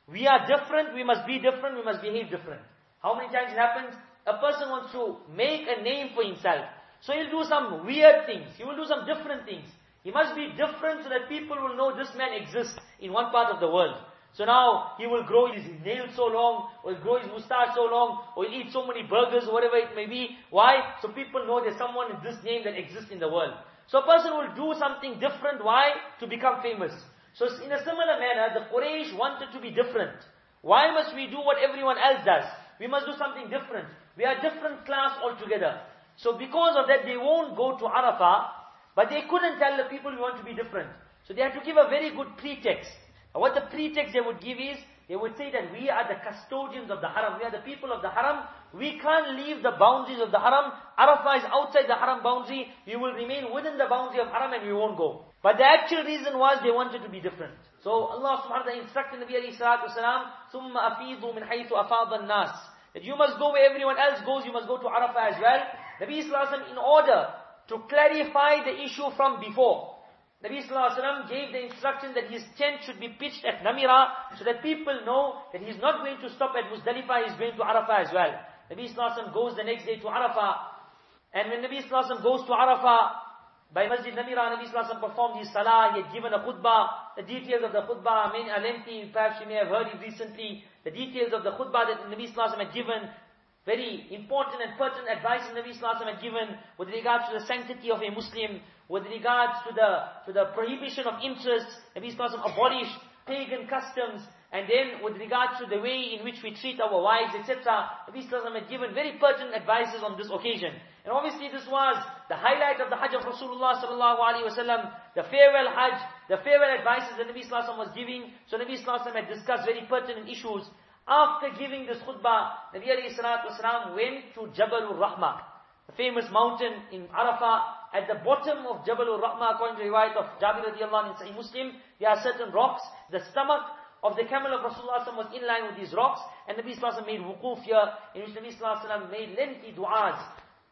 We are different, we must be different, we must behave different. How many times it happens? A person wants to make a name for himself. So he'll do some weird things. He will do some different things. He must be different so that people will know this man exists in one part of the world. So now he will grow his nails so long, or he'll grow his mustache so long, or he'll eat so many burgers, whatever it may be. Why? So people know there's someone with this name that exists in the world. So a person will do something different. Why? To become famous. So in a similar manner, the Quraysh wanted to be different. Why must we do what everyone else does? We must do something different. We are a different class altogether. So because of that, they won't go to Arafah, but they couldn't tell the people we want to be different. So they had to give a very good pretext. And what the pretext they would give is, they would say that we are the custodians of the haram, we are the people of the haram, we can't leave the boundaries of the haram, Arafah is outside the haram boundary, we will remain within the boundary of haram and we won't go. But the actual reason was they wanted to be different. So Allah subhanahu wa ta'ala instructed Nabi alayhi salatu wasalam, ثُمَّ أَفِيضُوا مِنْ حَيْثُ أَفَاضَ النَّاسِ that you must go where everyone else goes, you must go to Arafah as well. Nabi Sallallahu in order to clarify the issue from before, Nabi Sallallahu gave the instruction that his tent should be pitched at Namira so that people know that he's not going to stop at Muzdalifah, he's going to Arafah as well. Nabi Sallallahu goes the next day to Arafah and when Nabi Sallallahu goes to Arafah, by Masjid Namira, Nabi Sallallahu performed his salah, he had given a khutbah. The details of the khutbah are lengthy, perhaps you may have heard it recently. The details of the khutbah that Nabi Sallallahu had given, very important and pertinent advice Nabi Sallallahu had given with regards to the sanctity of a Muslim, with regards to the, to the prohibition of interest, Nabi Sallallahu abolished pagan customs, and then with regard to the way in which we treat our wives, etc., Nabi Sallallahu had given very pertinent advices on this occasion. And obviously this was the highlight of the Hajj of Rasulullah sallallahu alaihi wasallam, the farewell Hajj, the farewell advices that Nabi sallallahu was giving. So Nabi sallallahu had discussed very pertinent issues. After giving this khutbah, Nabi alayhi salatu went to Jabalur Rahmah, the famous mountain in Arafah. At the bottom of Jabalur Rahmah, according to the riwayat of Jabir radiallahu anhu in Sahih Muslim, there are certain rocks. The stomach of the camel of Rasulullah was in line with these rocks, and Nabi Sallallahu made wuquf here, in which Nabi Sallallahu made lengthy du'as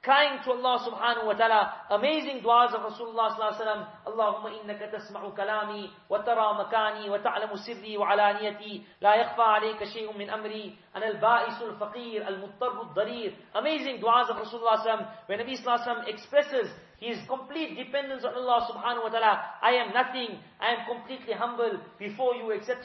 crying to Allah subhanahu wa ta'ala, amazing du'as of Rasulullah sallallahu alaihi wasallam, Allahumma innaka tasma'u kalami, wa tara makani, wa ta'lamu sirri wa alaniyati, la yakhfa alayka shay'un min amri, ana al-ba'isul faqir, al-muttarru darir Amazing du'as of Rasulullah when Nabi sallallahu expresses his complete dependence on Allah subhanahu wa ta'ala. I am nothing. I am completely humble before you, etc.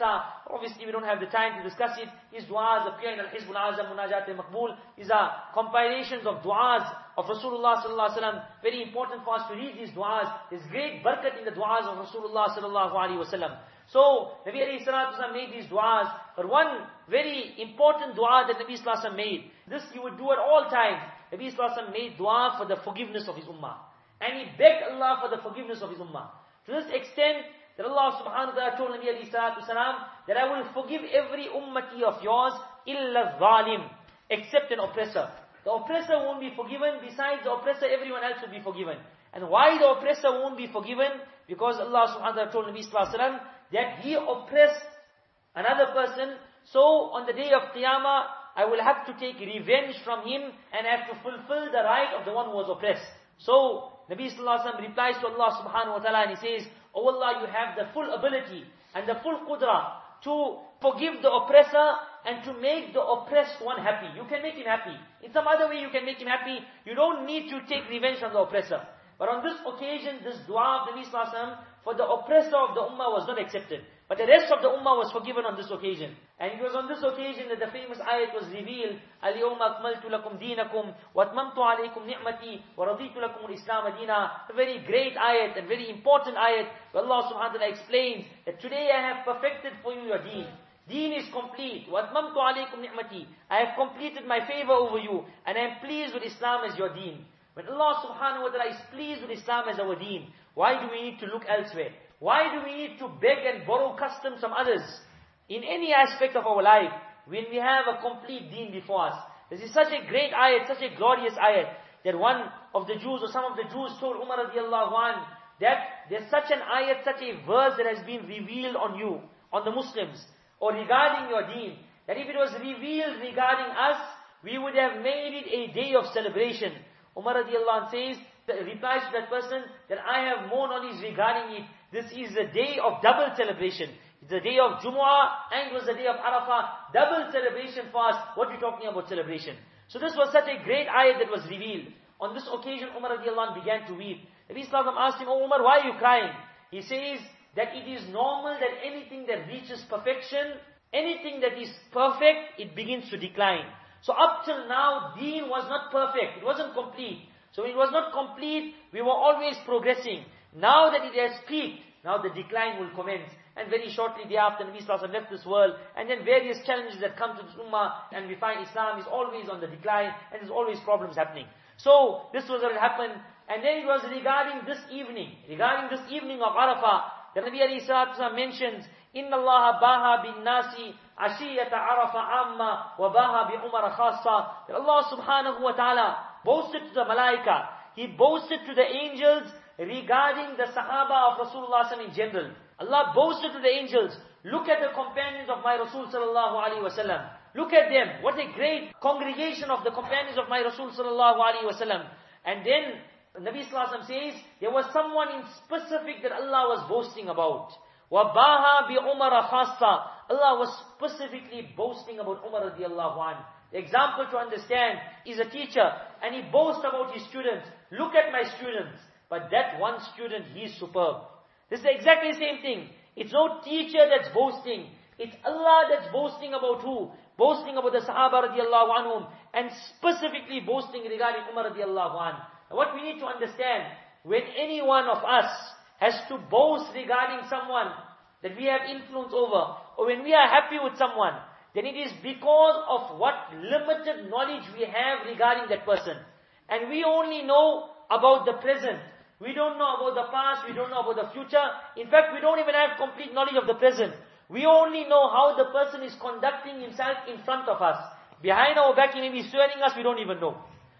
Obviously, we don't have the time to discuss it. His du'as appear in Al-Hizb al-Azam, Munajat al-Maqbul. These are compilations of du'as of Rasulullah sallallahu alaihi wasallam. Very important for us to read these du'as. There's great barakat in the du'as of Rasulullah sallallahu alaihi wasallam. So, Nabi alayhi salatu made these du'as. But one very important du'a that Nabi sallallahu made, this he would do at all times. Nabi sallallahu made du'a for the forgiveness of his ummah. And he begged Allah for the forgiveness of his ummah. To this extent, that Allah subhanahu wa ta'ala told Nabi alayhi salatu that I will forgive every ummati of yours, illa zalim, except an oppressor. The oppressor won't be forgiven, besides the oppressor, everyone else will be forgiven. And why the oppressor won't be forgiven? Because Allah subhanahu wa ta'ala told Nabi sallallahu that he oppressed another person, so on the day of Qiyamah, I will have to take revenge from him and have to fulfill the right of the one who was oppressed. So, Nabi Sallallahu Alaihi Wasallam replies to Allah subhanahu wa ta'ala and he says, Oh Allah, you have the full ability and the full qudra to forgive the oppressor and to make the oppressed one happy. You can make him happy. In some other way you can make him happy. You don't need to take revenge from the oppressor. But on this occasion, this dua of Nabi Sallallahu Alaihi Wasallam for the oppressor of the ummah was not accepted. But the rest of the ummah was forgiven on this occasion. And it was on this occasion that the famous ayat was revealed, الْيَوْمَ أَكْمَلْتُ لَكُمْ دِينَكُمْ وَأَتْمَمْتُ عَلَيْكُمْ نِعْمَتِي وَرَضِيتُ لَكُمُ الْإِسْلَامَ دِينًا A very great ayat and very important ayat where Allah subhanahu wa ta'ala explains that today I have perfected for you your deen. Deen is complete. وَأَتْمَمْتُ عَلَيْكُمْ نِعْمَتِي I have completed my favor over you and I am pleased with Islam as your deen. When Allah subhanahu wa ta'ala is pleased with Islam as our deen, why do we need to look elsewhere? Why do we need to beg and borrow customs from others? In any aspect of our life, when we have a complete deen before us. This is such a great ayat, such a glorious ayat, that one of the Jews or some of the Jews told Umar radiallahu anh, that there's such an ayat, such a verse that has been revealed on you, on the Muslims, or regarding your deen, that if it was revealed regarding us, we would have made it a day of celebration. Umar radiallahu anh says, replies to that person, that I have more knowledge regarding it, this is a day of double celebration. It's a day of Jumu'ah and it was a day of Arafah. Double celebration for us. What are you talking about celebration? So this was such a great ayat that was revealed. On this occasion, Umar radiallahu anh began to weep. Nabi Sallallahu asked him, Oh Umar, why are you crying? He says that it is normal that anything that reaches perfection, anything that is perfect, it begins to decline. So up till now, deen was not perfect. It wasn't complete. So it was not complete. We were always progressing. Now that it has peaked, now the decline will commence. And very shortly thereafter, Nabi Sallallahu left this world. And then various challenges that come to this ummah. And we find Islam is always on the decline. And there's always problems happening. So, this was what happened. And then it was regarding this evening. Regarding this evening of Arafah. The Nabi alayhi salatu mentions, إِنَّ اللَّهَ بَاهَا بِالنَّاسِ Ashiyata Arafa Amma wa Baha bi Umar Khassa. That Allah subhanahu wa ta'ala boasted to the Malaika. He boasted to the angels regarding the Sahaba of Rasulullah in general. Allah boasted to the angels. Look at the companions of my Rasul sallallahu. Look at them. What a great congregation of the companions of my Rasul sallallahu alaihi wasallam. And then Nabi sallallahu says there was someone in specific that Allah was boasting about. Wabaha bi Umar khassa. Allah was specifically boasting about Umar radiallahu anhu. The example to understand is a teacher and he boasts about his students. Look at my students. But that one student, he's superb. This is exactly the same thing. It's no teacher that's boasting. It's Allah that's boasting about who? Boasting about the Sahaba radiallahu anhum and specifically boasting regarding Umar radiallahu anhu. What we need to understand, when any one of us has to boast regarding someone that we have influence over, or when we are happy with someone, then it is because of what limited knowledge we have regarding that person. And we only know about the present. We don't know about the past, we don't know about the future. In fact, we don't even have complete knowledge of the present. We only know how the person is conducting himself in front of us. Behind our back, he may be swearing us, we don't even know.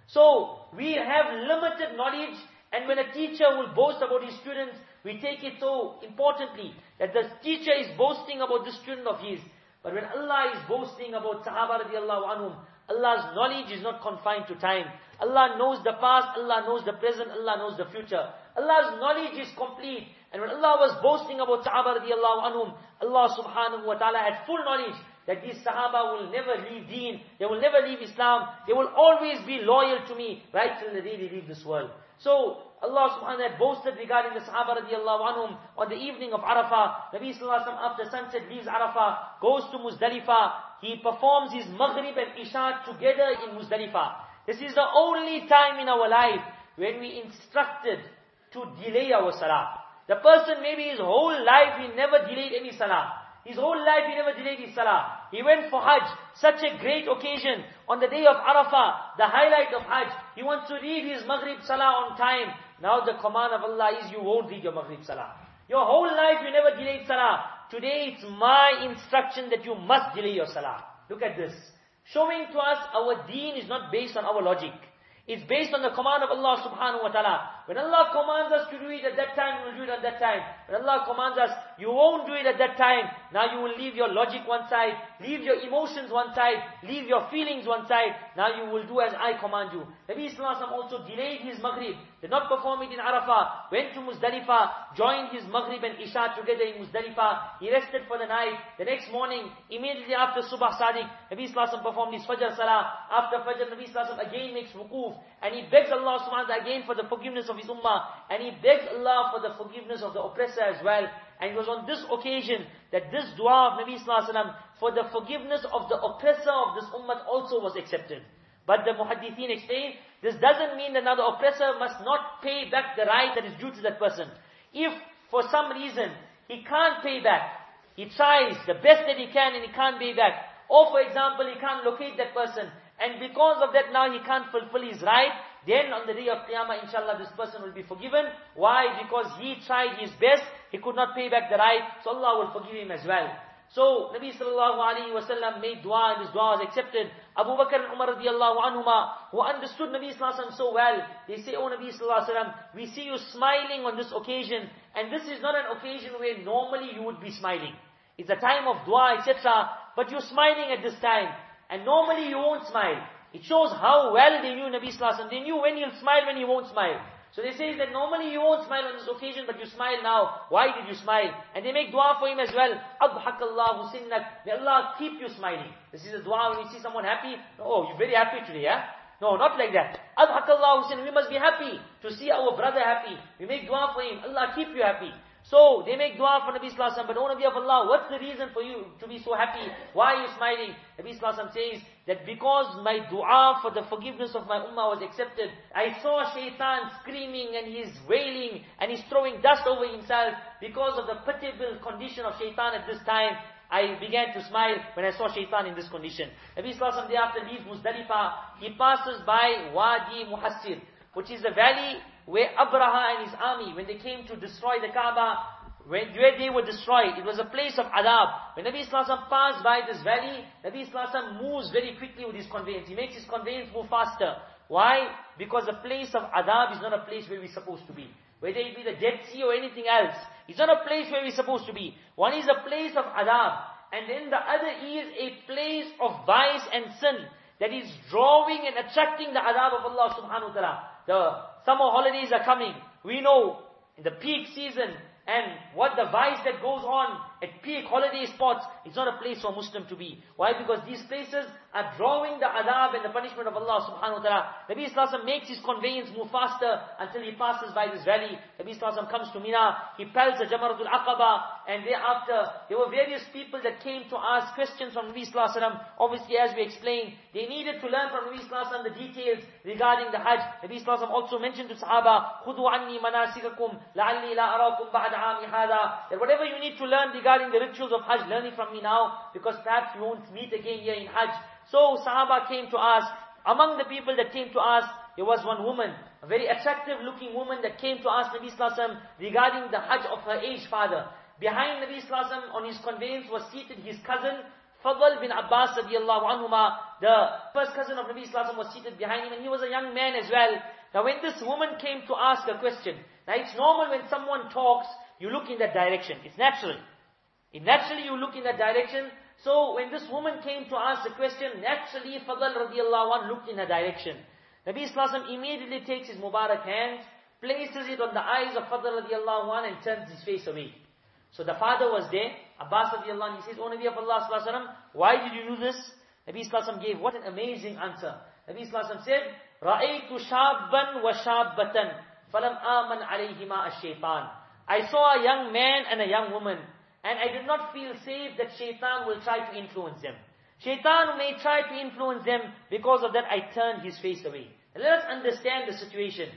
So, we have limited knowledge, and when a teacher will boast about his students, we take it so importantly that the teacher is boasting about the student of his. But when Allah is boasting about Sahaba radiallahu anhum, Allah's knowledge is not confined to time. Allah knows the past, Allah knows the present, Allah knows the future. Allah's knowledge is complete. And when Allah was boasting about Sahaba radiallahu anhum, Allah subhanahu wa ta'ala had full knowledge that these Sahaba will never leave deen, they will never leave Islam, they will always be loyal to me right till the day they leave this world. So, Allah subhanahu wa ta'ala boasted regarding the Sahaba radiallahu anhum on the evening of Arafah. Nabi sallallahu alayhi wa after sunset leaves Arafah, goes to Muzdalifah, he performs his Maghrib and Isha together in Muzdalifah. This is the only time in our life when we instructed to delay our salah. The person maybe his whole life he never delayed any salah. His whole life he never delayed his salah. He went for Hajj, such a great occasion. On the day of Arafah, the highlight of Hajj, wants to read his Maghrib Salah on time. Now the command of Allah is you won't read your Maghrib Salah. Your whole life you never delayed Salah. Today it's my instruction that you must delay your Salah. Look at this. Showing to us our deen is not based on our logic. It's based on the command of Allah subhanahu wa ta'ala. When Allah commands us to do it at that time, we will do it at that time. When Allah commands us, you won't do it at that time. Now you will leave your logic one side, leave your emotions one side, leave your feelings one side. Now you will do as I command you. Nabi Islam also delayed his Maghrib, did not perform it in Arafah, went to Muzdalifah, joined his Maghrib and Isha together in Muzdalifah. He rested for the night. The next morning, immediately after Subah Sadiq, Nabi Islam performed his Fajr Salah. After Fajr, Nabi Islam again makes wukuf. And he begs Allah subhanahu wa ta'ala again for the forgiveness of his ummah. And he begged Allah for the forgiveness of the oppressor as well. And it was on this occasion that this dua of Nabi Sallallahu for the forgiveness of the oppressor of this ummah also was accepted. But the muhaddithin explain, this doesn't mean that now the oppressor must not pay back the right that is due to that person. If for some reason he can't pay back, he tries the best that he can and he can't pay back, or for example he can't locate that person, and because of that now he can't fulfill his right, then on the day of Qiyamah, inshallah, this person will be forgiven. Why? Because he tried his best, he could not pay back the right, so Allah will forgive him as well. So, Nabi sallallahu alayhi wa sallam made dua and his dua was accepted. Abu Bakr and Umar radiallahu anhuma, who understood Nabi sallallahu alayhi wa so well, they say, Oh Nabi sallallahu alayhi wa we see you smiling on this occasion, and this is not an occasion where normally you would be smiling. It's a time of dua, etc., but you're smiling at this time. And normally you won't smile. It shows how well they knew Nabi Sallallahu They knew when he'll smile, when he won't smile. So they say that normally you won't smile on this occasion, but you smile now. Why did you smile? And they make dua for him as well. Adhakallahu sinnak. May Allah keep you smiling. This is a dua when you see someone happy. Oh, you're very happy today, yeah? No, not like that. Adhakallahu sinnak. We must be happy to see our brother happy. We make dua for him. Allah keep you happy. So, they make dua for Nabi Sallallahu but O Nabi of Allah, what's the reason for you to be so happy? Why are you smiling? Nabi Sallallahu says that because my dua for the forgiveness of my ummah was accepted, I saw shaitan screaming and he's wailing and he's throwing dust over himself because of the pitiable condition of shaitan at this time. I began to smile when I saw shaitan in this condition. Nabi Sallallahu day after leaves Muzdalifah, he passes by Wadi Muhassir, which is the valley where Abraha and his army, when they came to destroy the Kaaba, when, where they were destroyed, it was a place of adab. When Nabi Islam passed by this valley, Nabi Islam moves very quickly with his conveyance. He makes his conveyance move faster. Why? Because the place of adab is not a place where we're supposed to be. Whether it be the Dead Sea or anything else. It's not a place where we're supposed to be. One is a place of adab. And then the other is a place of vice and sin that is drawing and attracting the adab of Allah subhanahu wa ta'ala. The Summer holidays are coming. We know in the peak season and what the vice that goes on at peak holiday spots, it's not a place for Muslim to be. Why? Because these places are drawing the adab and the punishment of Allah subhanahu wa ta'ala. Nabi Islam makes his conveyance move faster until he passes by this valley. Nabi Islam comes to Mina, he pelts the Jamaratul Aqaba, and thereafter, there were various people that came to ask questions from Nabi Islam. Obviously, as we explained, they needed to learn from Nabi Islam the details regarding the Hajj. Nabi Islam also mentioned to Sahaba, خُذُوا عَنِّي مَنَاسِكَكُمْ لَعَلِّي لَا أَرَاكُمْ بَعْدَ عَامِ هَذَا That whatever you need to learn regarding the rituals of Hajj, learn it from me now, because perhaps you won't meet again here in Hajj. So Sahaba came to us. among the people that came to us, there was one woman, a very attractive looking woman that came to ask Nabi Sallallahu regarding the Hajj of her aged father. Behind Nabi Sallallahu on his conveyance was seated his cousin, Fadl bin Abbas radiallahu anhuma, the first cousin of Nabi Sallallahu was seated behind him and he was a young man as well. Now when this woman came to ask a question, now it's normal when someone talks, you look in that direction. It's natural. It naturally you look in that direction. So when this woman came to ask the question, naturally Fadl radiallahu anh looked in her direction. Nabi Sallallahu immediately takes his Mubarak hand, places it on the eyes of Fadl radiallahu anh and turns his face away. So the father was there, Abbas radiallahu anh, he says, O Nabi of Allah sallallahu why did you do this? Nabi sallallahu gave what an amazing answer. Nabi sallallahu said, رَأَيْتُ شَابًا وَشَابَّةً فَلَمْ آمَنْ عَلَيْهِمَا الشَّيْطَانِ I saw a young man and a young woman, and I did not feel safe that shaitan will try to influence them. Shaitan may try to influence them, because of that I turned his face away. let us understand the situation.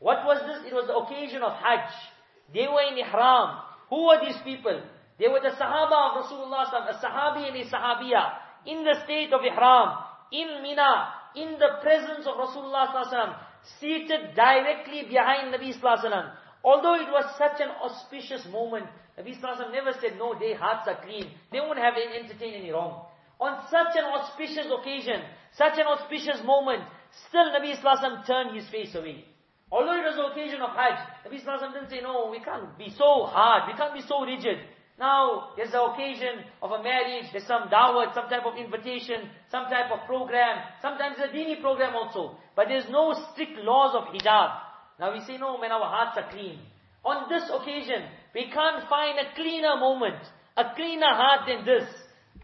What was this? It was the occasion of Hajj. They were in Ihram. Who were these people? They were the Sahaba of Rasulullah a Sahabi and a Sahabiya, in the state of Ihram, in Mina, in the presence of Rasulullah seated directly behind Nabi Sallallahu Although it was such an auspicious moment, Nabi Sallallahu never said, no, their hearts are clean. They won't have entertained any wrong. On such an auspicious occasion, such an auspicious moment, still Nabi Sallallahu turned his face away. Although it was the occasion of Hajj, Nabi Sallallahu didn't say, no, we can't be so hard, we can't be so rigid. Now, there's the occasion of a marriage, there's some dawah, some type of invitation, some type of program, sometimes a dini program also. But there's no strict laws of hijab. Now we say, no, when our hearts are clean. On this occasion, we can't find a cleaner moment, a cleaner heart than this.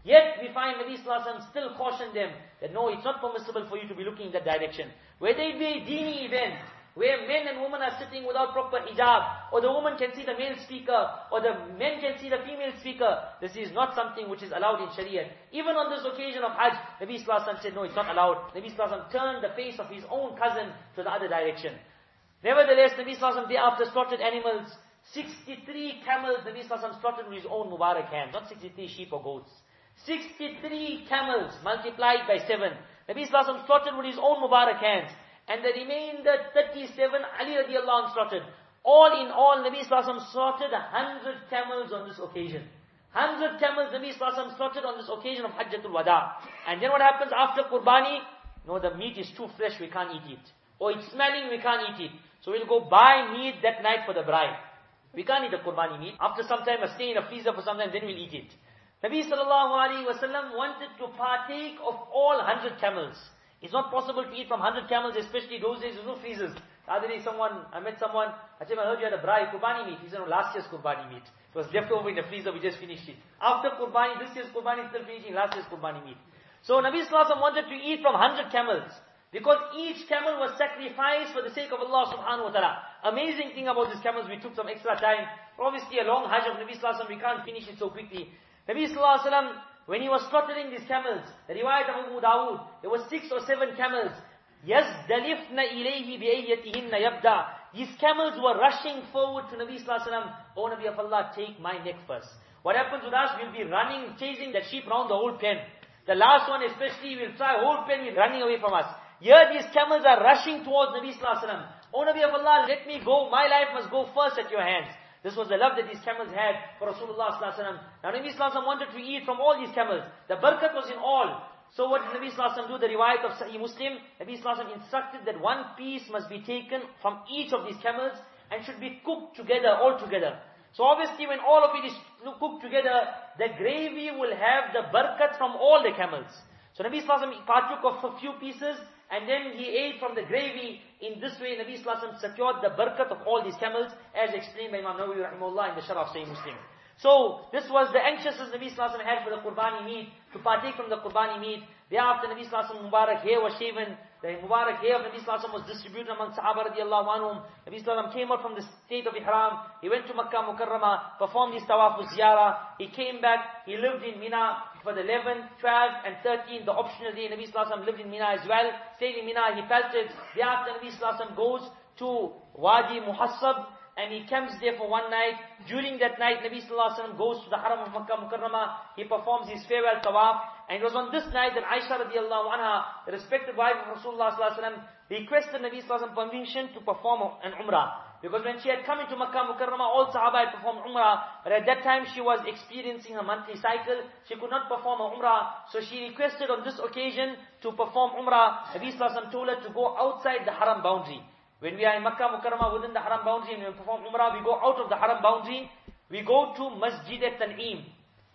Yet we find Nabi Sallallahu still caution them that no, it's not permissible for you to be looking in that direction. Whether it be a dini event, where men and women are sitting without proper hijab, or the woman can see the male speaker, or the men can see the female speaker. This is not something which is allowed in Sharia. Even on this occasion of Hajj, Nabi Sallallahu said, no, it's not allowed. Nabi Sallallahu turned the face of his own cousin to the other direction. Nevertheless, Nabi Sallallahu thereafter slaughtered animals. 63 camels Nabi Sallallahu slaughtered with his own Mubarak hand, not 63 sheep or goats. 63 camels multiplied by 7. Nabi Sallallahu slaughtered with his own Mubarak hands and the remainder 37 Ali radiallahu slaughtered. All in all, Nabi Sallallahu slaughtered 100 camels on this occasion. 100 camels Nabi Sallallahu slaughtered on this occasion of Hajjatul Wada. And then what happens after Qurbani? No, the meat is too fresh, we can't eat it. Or it's smelling, we can't eat it. So we'll go buy meat that night for the braai. We can't eat the Qurbani meat. After some time, stay in a freezer for some time, then we'll eat it. Nabi sallallahu alayhi wasallam wanted to partake of all hundred camels. It's not possible to eat from 100 camels, especially those days, there's no freezers. The other day someone, I met someone, I said, I heard you had a braai, Qurbani meat. He said, no, last year's Qurbani meat. It was left over in the freezer, we just finished it. After Qurbani, this year's Qurbani still finishing, last year's Qurbani meat. So Nabi Sallallahu wanted to eat from 100 camels. Because each camel was sacrificed for the sake of Allah subhanahu wa ta'ala. Amazing thing about these camels, we took some extra time. Obviously a long hajj of Nabi Sallallahu we can't finish it so quickly. Nabi Sallallahu when he was slaughtering these camels, the riwayat of Abu Dawood, there were six or seven camels. يَزْدَلِفْنَ إِلَيْهِ بِأَيَّتِهِنَّ يَبْدَى These camels were rushing forward to Nabi Sallallahu Alaihi Wasallam. Oh Nabi of Allah, take my neck first. What happens with us? We'll be running, chasing the sheep around the whole pen. The last one especially, will try whole pen will running away from us. Here these camels are rushing towards Nabi Sallallahu Alaihi Wasallam. Oh Nabi of Allah, let me go. My life must go first at your hands. This was the love that these camels had for Rasulullah sallallahu Alaihi Wasallam. Now Nabi sallallahu wanted to eat from all these camels. The barakat was in all. So what did Nabi sallallahu do? The riwayat of Sahih Muslim, Nabi sallallahu instructed that one piece must be taken from each of these camels and should be cooked together, all together. So obviously when all of it is cooked together, the gravy will have the barakat from all the camels. So Nabi Sallallahu partook of a few pieces and then he ate from the gravy. In this way, Nabi Sallallahu secured the barakat of all these camels, as explained by Imam Nawawi rahimahullah in the Sharh Sahih Muslim. So, this was the anxiousness Nabi Sallallahu had for the Qurbani meat, to partake from the Qurbani meat. Thereafter Nabi Sallallahu Mubarak hair was shaven, the Mubarak hair of Nabi Sallallahu was distributed among Sahaba radiallahu anhum. Nabi Sallallahu came out from the state of Ihram, he went to Makkah Mukarramah, performed his tawaf with ziyarah, he came back, he lived in Mina for the 11th, 12th and 13th, the optional day, Nabi Sallallahu lived in Mina as well, stayed in Mina, he felt it. Thereafter Nabi Sallallahu goes to Wadi Muhassab, and he camps there for one night. During that night, Nabi Sallallahu Alaihi Wasallam goes to the Haram of Makkah Mukarramah. He performs his farewell tawaf. And it was on this night that Aisha radiallahu anha, the respected wife of Rasulullah Sallallahu Alaihi Wasallam, requested Nabi Sallallahu Alaihi Wasallam permission to perform an umrah. Because when she had come into Makkah Mukarramah, all Sahaba had performed Umrah, but at that time she was experiencing a monthly cycle. She could not perform a Umrah, so she requested on this occasion to perform Umrah. Nabi Sallallahu Alaihi Wasallam told her to go outside the Haram boundary. When we are in Makkah Mukarramah within the Haram boundary and we perform Umrah, we go out of the Haram boundary, we go to Masjid Al Tan'im.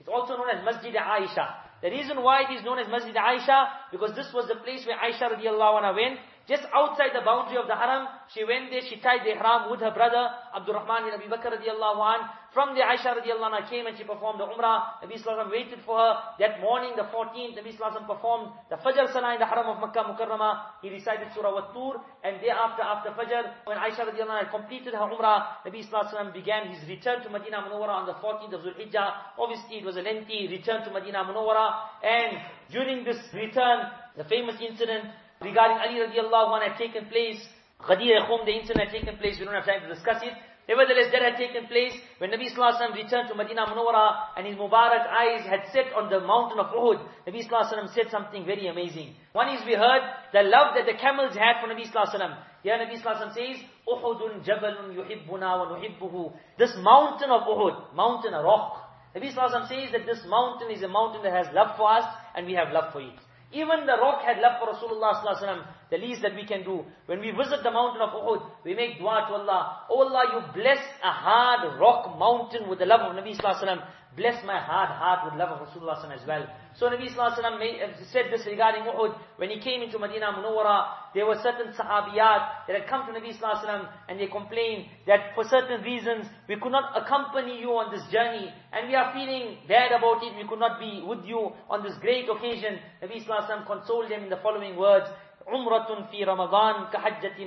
It's also known as Masjid Al Aisha. The reason why it is known as Masjid Al Aisha because this was the place where Aisha radiallahu anha went, just outside the boundary of the haram, she went there, she tied the ihram with her brother, Abdurrahman bin Abi Bakr radiallahu an. From there, Aisha radiallahu anha came and she performed the umrah. Nabi Sallallahu waited for her. That morning, the 14th, Nabi Sallallahu performed the Fajr Salah in the haram of Makkah Mukarramah. He recited Surah Wat-Tur. And thereafter, after Fajr, when Aisha radiallahu anha completed her umrah, Nabi Sallallahu began his return to Medina Munawwara on the 14th of Zulhijjah. Obviously, it was a lengthy return to Medina Munawwara. And during this return, the famous incident regarding Ali radiallahu anhu had taken place. Ghadir Khum, the incident had taken place. We don't have time to discuss it. Nevertheless, that had taken place when Nabi Sallallahu Alaihi returned to Medina Munawwara and his Mubarak eyes had set on the mountain of Uhud. Nabi Sallallahu Alaihi said something very amazing. One is we heard the love that the camels had for Nabi Sallallahu Alaihi Wasallam. Here Nabi Sallallahu Alaihi Wasallam says, Uhudun jabalun yuhibbuna wa nuhibbuhu. This mountain of Uhud, mountain, a rock. Nabi Sallallahu Alaihi Wasallam says that this mountain is a mountain that has love for us and we have love for it. Even the rock had love for Rasulullah sallallahu The least that we can do. When we visit the mountain of Uhud, we make dua to Allah. Oh Allah, you bless a hard rock mountain with the love of Nabi sallallahu Bless my hard heart with love of Rasulullah as well. So Nabi Sallallahu Alaihi uh, said this regarding Uhud. When he came into Medina Munawwara, there were certain sahabiyat that had come to Nabi Sallallahu Alaihi and they complained that for certain reasons, we could not accompany you on this journey. And we are feeling bad about it, we could not be with you on this great occasion. Nabi Sallallahu Alaihi Wasallam consoled them in the following words. Umratun fi Ramadan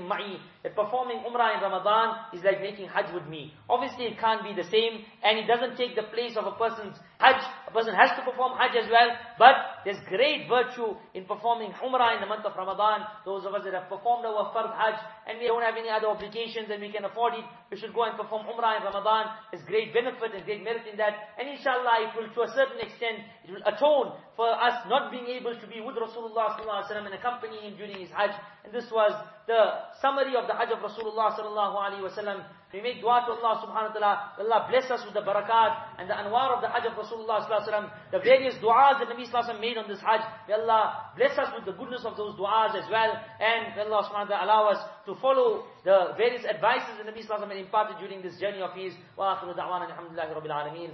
ma'i. That performing Umrah in Ramadan is like making Hajj with me. Obviously it can't be the same and it doesn't take the place of a person's Hajj. Person has to perform Hajj as well. But there's great virtue in performing Umrah in the month of Ramadan. Those of us that have performed our Fard Hajj and we don't have any other obligations and we can afford it, we should go and perform Umrah in Ramadan. There's great benefit and great merit in that. And inshallah it will to a certain extent, it will atone for us not being able to be with Rasulullah and accompany him during his Hajj. And this was the summary of the Hajj of Rasulullah sallallahu alaihi wasallam. We make dua to Allah subhanahu wa ta'ala. Allah bless us with the barakat and the anwar of the Hajj of Rasulullah sallallahu alaihi wasallam. The various du'as that Nabi sallallahu made on this Hajj. May Allah bless us with the goodness of those du'as as well. And may Allah subhanahu wa ta'ala allow us to follow the various advices that Nabi sallallahu imparted during this journey of his. Wa akhiru da'wana alhamdulillahi rabbil alameen.